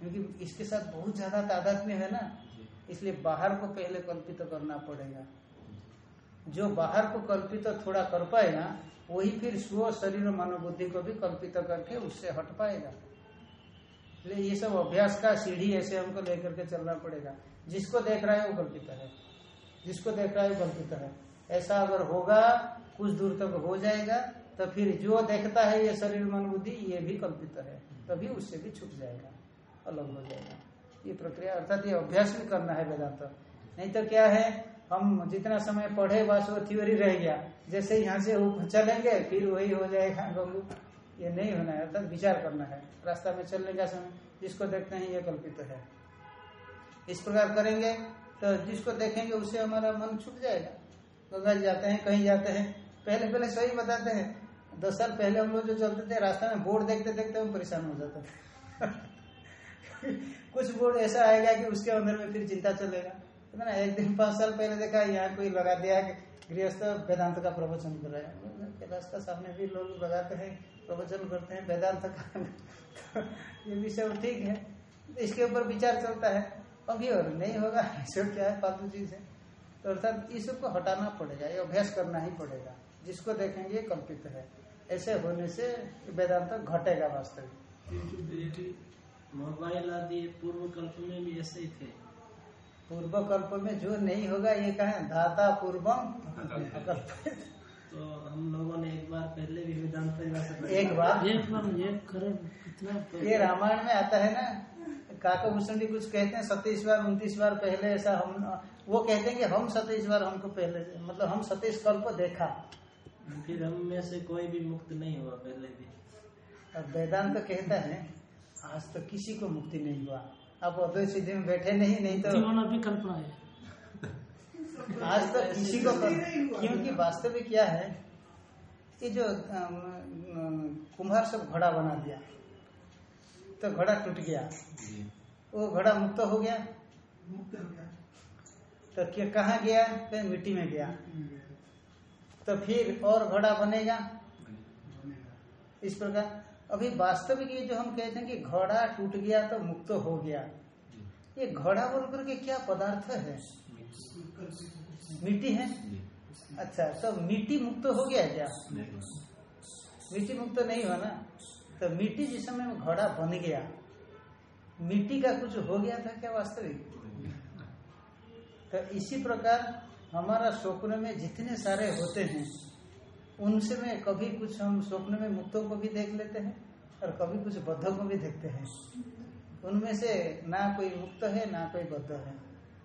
क्योंकि इसके साथ बहुत ज़्यादा तादाद में है ना। इसलिए बाहर को पहले कल्पित तो करना पड़ेगा। जो बाहर को कल्पित तो थोड़ा कर पाएगा वही फिर स्व शरीर मनोबुद्धि को भी कल्पित करके उससे हट पाएगा। इसलिए ये सब अभ्यास का सीढ़ी ऐसे हमको लेकर के चलना पड़ेगा। जिसको देख रहा है वो कल्पित है। जिसको देख रहा है वो कल्पित है। ऐसा अगर होगा, कुछ दूर तक हो जाएगा। तो फिर जो देखता है ये शरीर मन बुद्धि, ये भी कल्पित है। तभी उससे भी छूट जाएगा अलग हो जाएगा। ये प्रक्रिया अर्थात ये अभ्यास भी करना है वेदांत। नहीं तो क्या है, हम जितना समय पढ़े, बस वो थ्योरी रह गया। जैसे यहाँ से चलेंगे, फिर वही हो जाएगा गंगू। ये नहीं होना है, अर्थात विचार करना है। रास्ता में चलने का समय, जिसको देखते हैं ये कल्पित है। इस प्रकार करेंगे तो जिसको देखेंगे उससे हमारा मन छूट जाएगा। गंगा जाते हैं, कहीं जाते हैं, पहले पहले सही बताते हैं। दस साल पहले हम लोग जो चलते थे, रास्ता में बोर्ड देखते देखते हम परेशान हो जाते कुछ बोर्ड ऐसा आएगा कि उसके अंदर में फिर चिंता चलेगा। तो ना एक दिन, पाँच साल पहले देखा, यहाँ कोई लगा दिया गृहस्थ वेदांत का प्रवचन कर रहे हैं। रास्ता सामने भी लोग लगाते हैं, प्रवचन करते हैं, वेदांत का। ये भी सब ठीक है। इसके ऊपर विचार चलता है। अभी और नहीं होगा सब क्या है, फालतू चीज़ है। तो अर्थात इस सबको हटाना पड़ेगा, ये अभ्यास करना ही पड़ेगा। जिसको देखेंगे कल्पित है। ऐसे होने से वेदांत घटेगा वास्तविक मोबाइल आदि पूर्व कल्प में भी ऐसे ही थे। पूर्व कल्प में जो नहीं होगा ये कहा धाता पूर्वम तो हम लोगों ने एक बार पहले भी वेदांत एक बार? एक बार एक करोड़ कितना ये रामायण में आता है ना काका भूषण जी कुछ कहते हैं सतीस बार उनतीस बार पहले ऐसा हम वो कहते हैं कि हम सतीस बार हमको पहले मतलब हम सतीश कल्प देखा। फिर हम में से कोई भी मुक्त नहीं हुआ पहले भी। अब वेदांत तो कहता है आज तो किसी को मुक्ति नहीं हुआ। आप अद्वैत सिद्धि में बैठे नहीं नहीं तो जीवन अभी कल्पना है। आज तो किसी को क्योंकि वास्तविक क्या है कि जो कुम्हार सब घड़ा बना दिया। तो घड़ा टूट गया। वो घड़ा मुक्त हो गया। मुक्त हो गया। तो क्या कहाँ गया? तो मिट्टी में गया। तो फिर और घड़ा बनेगा। इस प्रकार। अभी वास्तविक ये जो हम कहते हैं कि घड़ा टूट गया तो मुक्त हो गया। ये घड़ा बोल करके क्या पदार्थ है? मिट्टी है? अच्छा तो मिट्टी मुक्त हो गया क्या? मिट्टी मुक्त नहीं हुआ ना? तो मिट्टी जिस समय घड़ा बन गया, मिट्टी का कुछ हो गया था क्या वास्तविक? तो इसी प्रकार हमारा स्वप्न में जितने सारे होते हैं, उनसे में कभी कुछ हम स्वप्न में मुक्तों को भी देख लेते हैं और कभी कुछ बद्धों को भी देखते हैं। उनमें से ना कोई मुक्त है, ना कोई बद्ध है।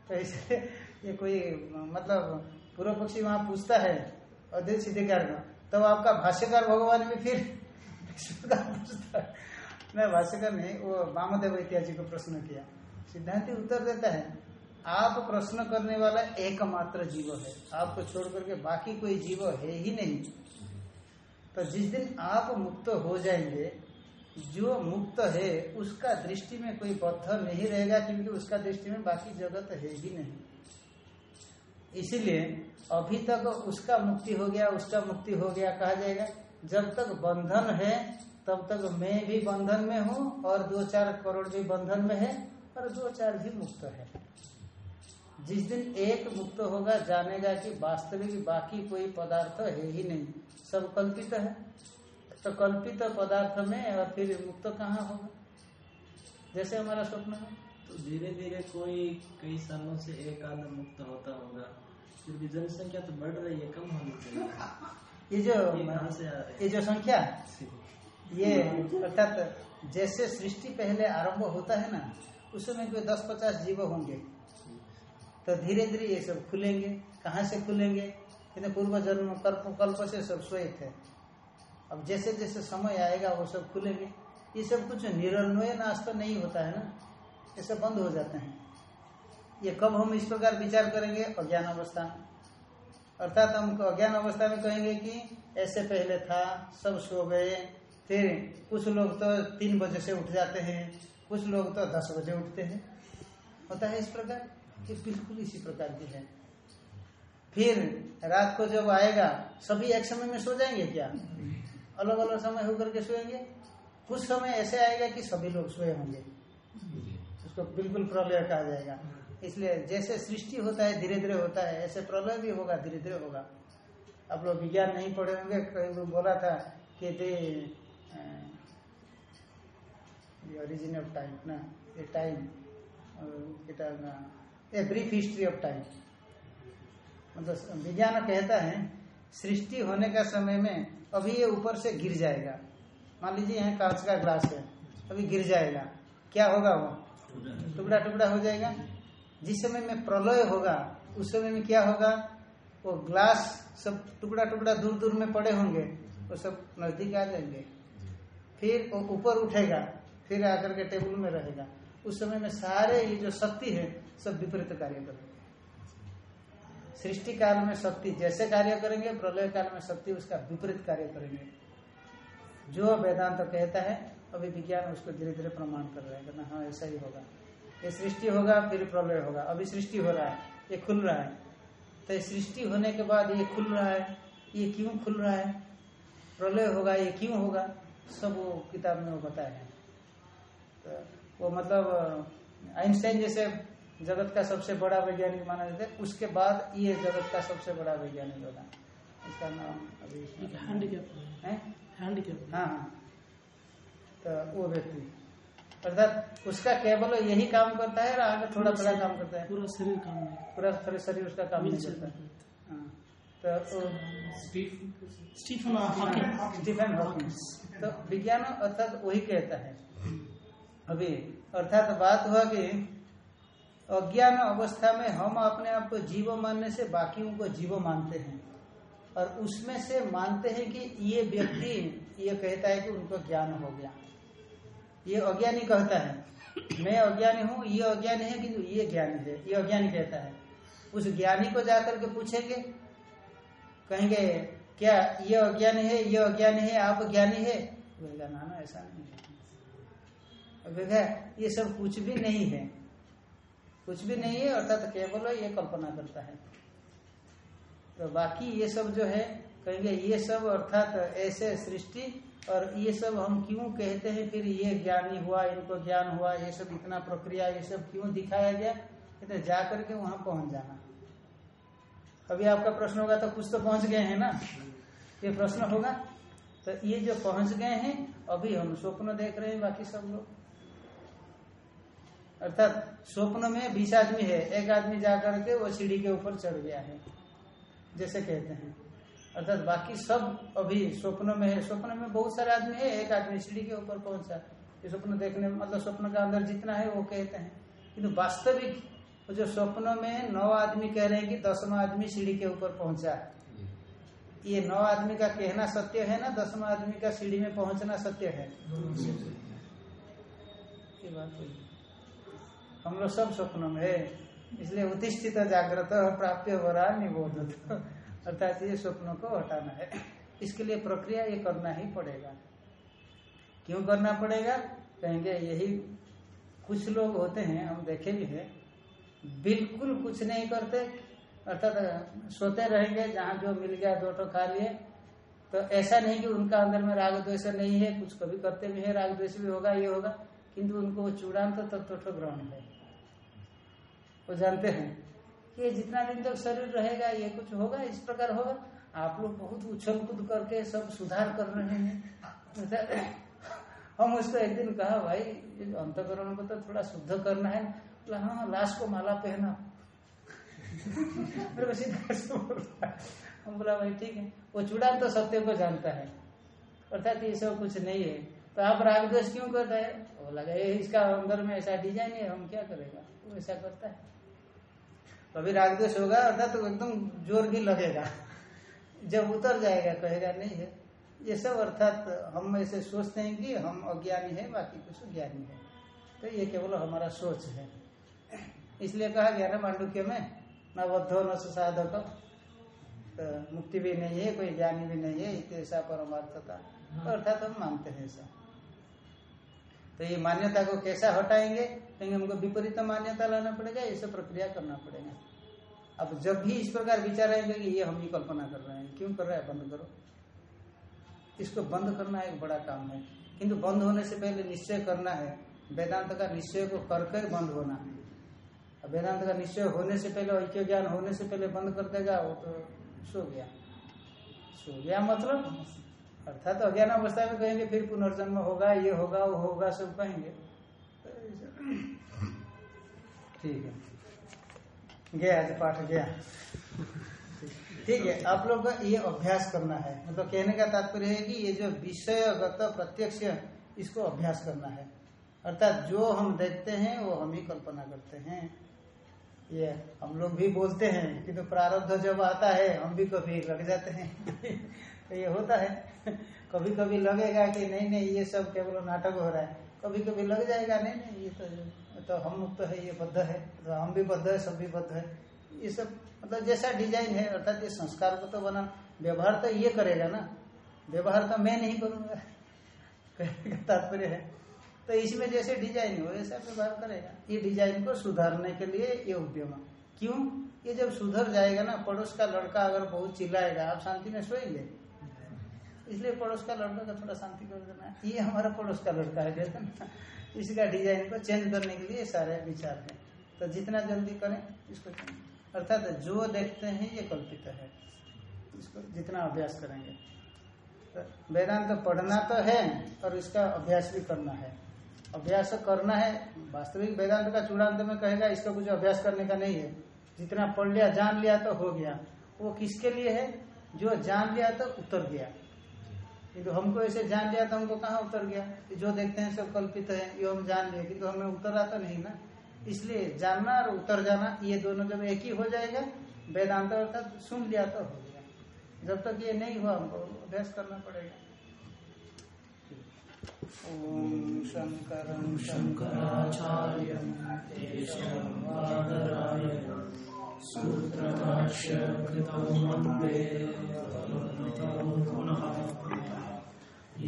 तो इसलिए ये कोई मतलब पूर्व पक्षी वहाँ पूछता है अद्वैत सिद्धिकार का तब तो आपका भाष्यकार भगवान भी फिर पूछता है। भाष्यकार नहीं, वो वामदेव इत्यादि को प्रश्न किया। सिद्धांति उत्तर देता है आप प्रश्न करने वाला एकमात्र जीव है। आपको छोड़ करके बाकी कोई जीव है ही नहीं। तो जिस दिन आप मुक्त हो जाएँगे, जो मुक्त है, उसका दृष्टि में कोई बद्ध नहीं रहेगा, क्योंकि उसका दृष्टि में बाकी जगत है ही नहीं। इसीलिए अभी तक उसका मुक्ति हो गया, उसका मुक्ति हो गया कहा जाएगा। जब तक बंधन है, तब तक मैं भी बंधन में हूँ और दो चार करोड़ भी बंधन में है और दो चार भी मुक्त है। जिस दिन एक मुक्त होगा जानेगा कि वास्तविक बाकी कोई पदार्थ है ही नहीं। सब कल्पित है। तो कल्पित पदार्थ में और फिर मुक्त कहाँ होगा? जैसे हमारा स्वप्न है। तो धीरे धीरे कोई कई सालों से एक आध मुक्त होता होगा। फिर भी जनसंख्या तो बढ़ रही है कम होनी चाहिए। ये जो ये ये जो संख्या ये अर्थात जैसे सृष्टि पहले आरंभ होता है ना उस समय कोई दस पचास जीव होंगे। तो धीरे धीरे ये सब खुलेंगे। कहाँ से खुलेंगे? क्योंकि पूर्व जन्म कल्प कल्प से सब श्वेत है। अब जैसे जैसे समय आएगा, वो सब खुलेंगे। ये सब कुछ निरन्वय नाश तो नहीं होता है ना? ये सब बंद हो जाते हैं। ये कब हम इस प्रकार विचार करेंगे? अज्ञान अवस्था। में अर्थात हम अज्ञान अवस्था में कहेंगे कि ऐसे पहले था, सब सो गए फिर कुछ लोग तो तीन बजे से उठ जाते हैं, कुछ लोग तो दस बजे उठते हैं। होता है इस प्रकार? ये बिल्कुल इसी प्रकार की है। फिर रात को जब आएगा, सभी एक समय में सो जाएँगे क्या? अलग अलग समय होकर के सोएँगे? कुछ समय ऐसे आएगा कि सभी लोग सोए होंगे। उसको बिल्कुल प्रलय कहा जाएगा। इसलिए जैसे सृष्टि होता है धीरे धीरे होता है, ऐसे प्रलय भी होगा धीरे धीरे होगा। आप लोग विज्ञान नहीं पढ़े होंगे, कहीं बोला था कि दे ओरिजिन ऑफ़ टाइम ना, ये time a brief history of time मतलब विज्ञान कहता है, सृष्टि होने का समय में अभी ये ऊपर से गिर जाएगा। मान लीजिए यहाँ कांच का ग्लास है, अभी गिर जाएगा। क्या होगा वो? टुकड़ा टुकड़ा हो जाएगा। जिस समय में प्रलय होगा, उस समय में क्या होगा? वो ग्लास सब टुकड़ा टुकड़ा दूर दूर में पड़े होंगे, वो सब नज़दीक आ जाएँगे। फिर वो ऊपर उठेगा, फिर आकर के टेबल में रहेगा। उस समय में सारे ये जो शक्ति है सब विपरीत कार्य करेंगे सृष्टि काल में शक्ति जैसे कार्य करेंगे, प्रलय काल में शक्ति उसका विपरीत कार्य करेंगे। जो वेदांत तो कहता है, अभी विज्ञान उसको धीरे धीरे प्रमाण कर रहा है कहना हाँ ऐसा ही होगा। ये सृष्टि होगा, फिर प्रलय होगा। अभी सृष्टि हो रहा है, ये खुल रहा है। तो सृष्टि होने के बाद ये खुल रहा है, ये क्यों खुल रहा है? प्रलय होगा, ये क्यों होगा? सब वो किताब में वो बताया है। तो वो मतलब आइंस्टाइन जैसे जगत का सबसे बड़ा वैज्ञानिक माना जाता है। उसके बाद ये जगत का सबसे बड़ा वैज्ञानिक होगा इसका नाम अभी हैंडीकैप हाँ? हाँ? तो वो व्यक्ति। अर्थात उसका केवल यही काम करता है और आगे थोड़ा थोड़ा काम करता है। पूरा शरीर काम नहीं पूरा थोड़ा शरीर उसका काम नहीं करता। हाँ, तो स्टीफन हॉकिंग। स्टीफन तो विज्ञान अर्थात वही कहता है। अभी अर्थात बात हुआ कि अज्ञान अवस्था में हम अपने आप को जीव मानने से बाकियों को जीव मानते हैं। और उसमें से मानते हैं कि ये व्यक्ति ये कहता है कि उनको ज्ञान हो गया। ये अज्ञानी कहता है, मैं अज्ञानी हूँ, ये अज्ञानी है किंतु ये ज्ञानी है, ये अज्ञानी कहता है। उस ज्ञानी को जाकर के पूछेंगे, कहेंगे, क्या ये अज्ञानी है, ये अज्ञानी है, आप ज्ञानी है? बोलेगा, ना ऐसा नहीं है। ये सब कुछ भी नहीं है। कुछ भी नहीं है अर्थात केवल ये कल्पना करता है। तो बाकी ये सब जो है कहेंगे ये सब अर्थात ऐसे सृष्टि और ये सब हम क्यों कहते हैं फिर ये ज्ञानी हुआ इनको ज्ञान हुआ ये सब इतना प्रक्रिया ये सब क्यों दिखाया गया? कहते हैं, जा करके वहाँ पहुँच जाना। अभी आपका प्रश्न होगा तो कुछ तो पहुँच गए हैं ना? ये प्रश्न होगा? तो ये जो पहुँच गए हैं अभी हम स्वप्न देख रहे हैं बाकी सब लोग। अर्थात स्वप्न में बीस आदमी है, एक आदमी जाकर के वो सीढ़ी के ऊपर चढ़ गया है, जैसे कहते हैं। अर्थात बाकी सब अभी स्वप्न में है। स्वप्न में बहुत सारे आदमी है, एक आदमी सीढ़ी के ऊपर पहुँचा। ये स्वप्न देखने मतलब स्वप्न का अंदर जितना है वो कहते हैं। किंतु वास्तविक जो स्वप्न में नौ आदमी कह रहे हैं कि दसवां आदमी सीढ़ी के ऊपर पहुँचा। ये नौ आदमी का कहना सत्य है ना? दसवा आदमी का सीढ़ी में पहुँचना सत्य है? ये बात हुई। हम लोग सब स्वप्न में है। इसलिए उत्तिष्ठित जागृत प्राप्य वरा निबोध अर्थात ये स्वप्नों को हटाना है। इसके लिए प्रक्रिया ये करना ही पड़ेगा। क्यों करना पड़ेगा? कहेंगे यही कुछ लोग होते हैं, हम देखे भी है। बिल्कुल कुछ नहीं करते। अर्थात सोते रहेंगे, जहाँ जो मिल गया दो ठो खा लिए। तो ऐसा नहीं कि उनका अंदर में राग द्वेष नहीं है। कुछ कभी करते भी है, राग द्वेष भी होगा, ये होगा। किंतु उनको वो चूड़ांत तत्व ग्रहण है। वो जानते हैं कि जितना दिन तक शरीर रहेगा, ये कुछ होगा, इस प्रकार होगा। आप लोग बहुत उछल कूद करके सब सुधार कर रहे हैं। हम उसको एक दिन कहा, भाई अंतकरण को तो थोड़ा शुद्ध करना है। बोला हाँ लाश को माला पहना। मेरे को सीधा बोल। है। हम बोला, भाई, ठीक है। वो चूड़ान तो सत्य को जानता है। अर्थात ये सब कुछ नहीं है। तो आप राग द्वेष क्यों कर रहे हैं? ये इसका अंदर में ऐसा डिज़ाइन है, हम क्या करेगा? वो ऐसा करता है। अभी राग होगा अर्थात तो एकदम ज़ोर भी लगेगा। जब उतर जाएगा कहेगा नहीं है। ये सब अर्थात हम ऐसे सोचते हैं कि हम अज्ञानी है बाकी कुछ ज्ञानी है। तो ये केवल हमारा सोच है। इसलिए कहा गया ना मांडुक्य में न बद्धो न साधक। तो मुक्ति भी नहीं है कोई ज्ञानी भी नहीं है ऐसा परमार्थता। तो अर्थात हम मानते हैं ऐसा। तो ये मान्यता को कैसा हटाएँगे? कहेंगे हमको विपरीत मान्यता लाना पड़ेगा ये सब प्रक्रिया करना पड़ेगा। अब जब भी इस प्रकार विचार आएँगे कि ये हम ही कल्पना कर रहे हैं, क्यों कर रहे हैं? बंद करो। इसको बंद करना एक बड़ा काम है। किंतु बंद होने से पहले निश्चय करना है। वेदांत का निश्चय को कर कर बंद होना है। वेदांत का निश्चय होने से पहले, ऐक्य ज्ञान होने से पहले बंद कर देगा, वो तो सो गया। सो गया मतलब? अर्थात तो अज्ञान अवस्था में कहेंगे, फिर पुनर्जन्म होगा, ये होगा, वो होगा, सब कहेंगे। तो ठीक है। गया आज पाठ, गया। ठीक है, आप लोग का ये अभ्यास करना है। मतलब तो कहने का तात्पर्य है कि ये जो विषयगत प्रत्यक्ष इसको अभ्यास करना है। अर्थात जो हम देखते हैं, वो हम ही कल्पना करते हैं। ये हम लोग भी बोलते हैं किंतु प्रारब्ध जब आता है, हम भी कभी लग जाते हैं। तो ये होता है। कभी कभी लगेगा कि नहीं नहीं ये सब केवल नाटक हो रहा है। कभी कभी लग जाएगा नहीं नहीं ये तो तो हम मुक्त है, ये बद्ध है तो हम भी बद्ध है, सब भी बद्ध है। ये सब मतलब जैसा डिज़ाइन है, अर्थात ये संस्कार को तो बना, व्यवहार तो ये करेगा ना। व्यवहार तो मैं नहीं करूँगा। तात्पर्य है। तो इसमें जैसे डिज़ाइन हो, वैसा व्यवहार करेगा। ये डिज़ाइन को सुधारने के लिए ये उद्यम क्यों? ये जब सुधर जाएगा ना, पड़ोस का लड़का अगर बहुत चिल्लाएगा, आप शांति में सोएँगे? इसलिए पड़ोस का लड़का का थोड़ा शांति कर देना ये हमारा पड़ोस का लड़का है ना इसका डिज़ाइन को चेंज करने के लिए सारे विचार है। तो जितना जल्दी करें, इसको अर्थात जो देखते हैं, ये कल्पित है। इसको जितना अभ्यास करेंगे। तो वेदांत तो पढ़ना तो है, और इसका अभ्यास भी करना है। अभ्यास करना है, वास्तविक वेदांत का चूड़ांत में कहेगा, इसका कुछ अभ्यास करने का नहीं है। जितना पढ़ लिया, जान लिया तो हो गया। वो किसके लिए है? जो जान लिया तो उतर गया। किंतु हमको ऐसे जान लिया तो हमको कहाँ उतर गया? जो देखते हैं सब कल्पित है, ये हम जान लिए। किंतु हमें उतरा तो नहीं ना। इसलिए जानना और उतर जाना, ये दोनों जब एक ही हो जाएगा, वेदांत अर्थात सुन लिया तो हो गया। जब तक ये नहीं हुआ, हमको अभ्यास करना पड़ेगा। ओम शंकर शंकराचार्य वंदे पुनः आज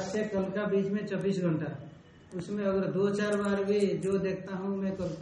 से कल का बीच में चौबीस घंटा। उसमें अगर दो चार बार भी जो देखता हूँ, मैं कल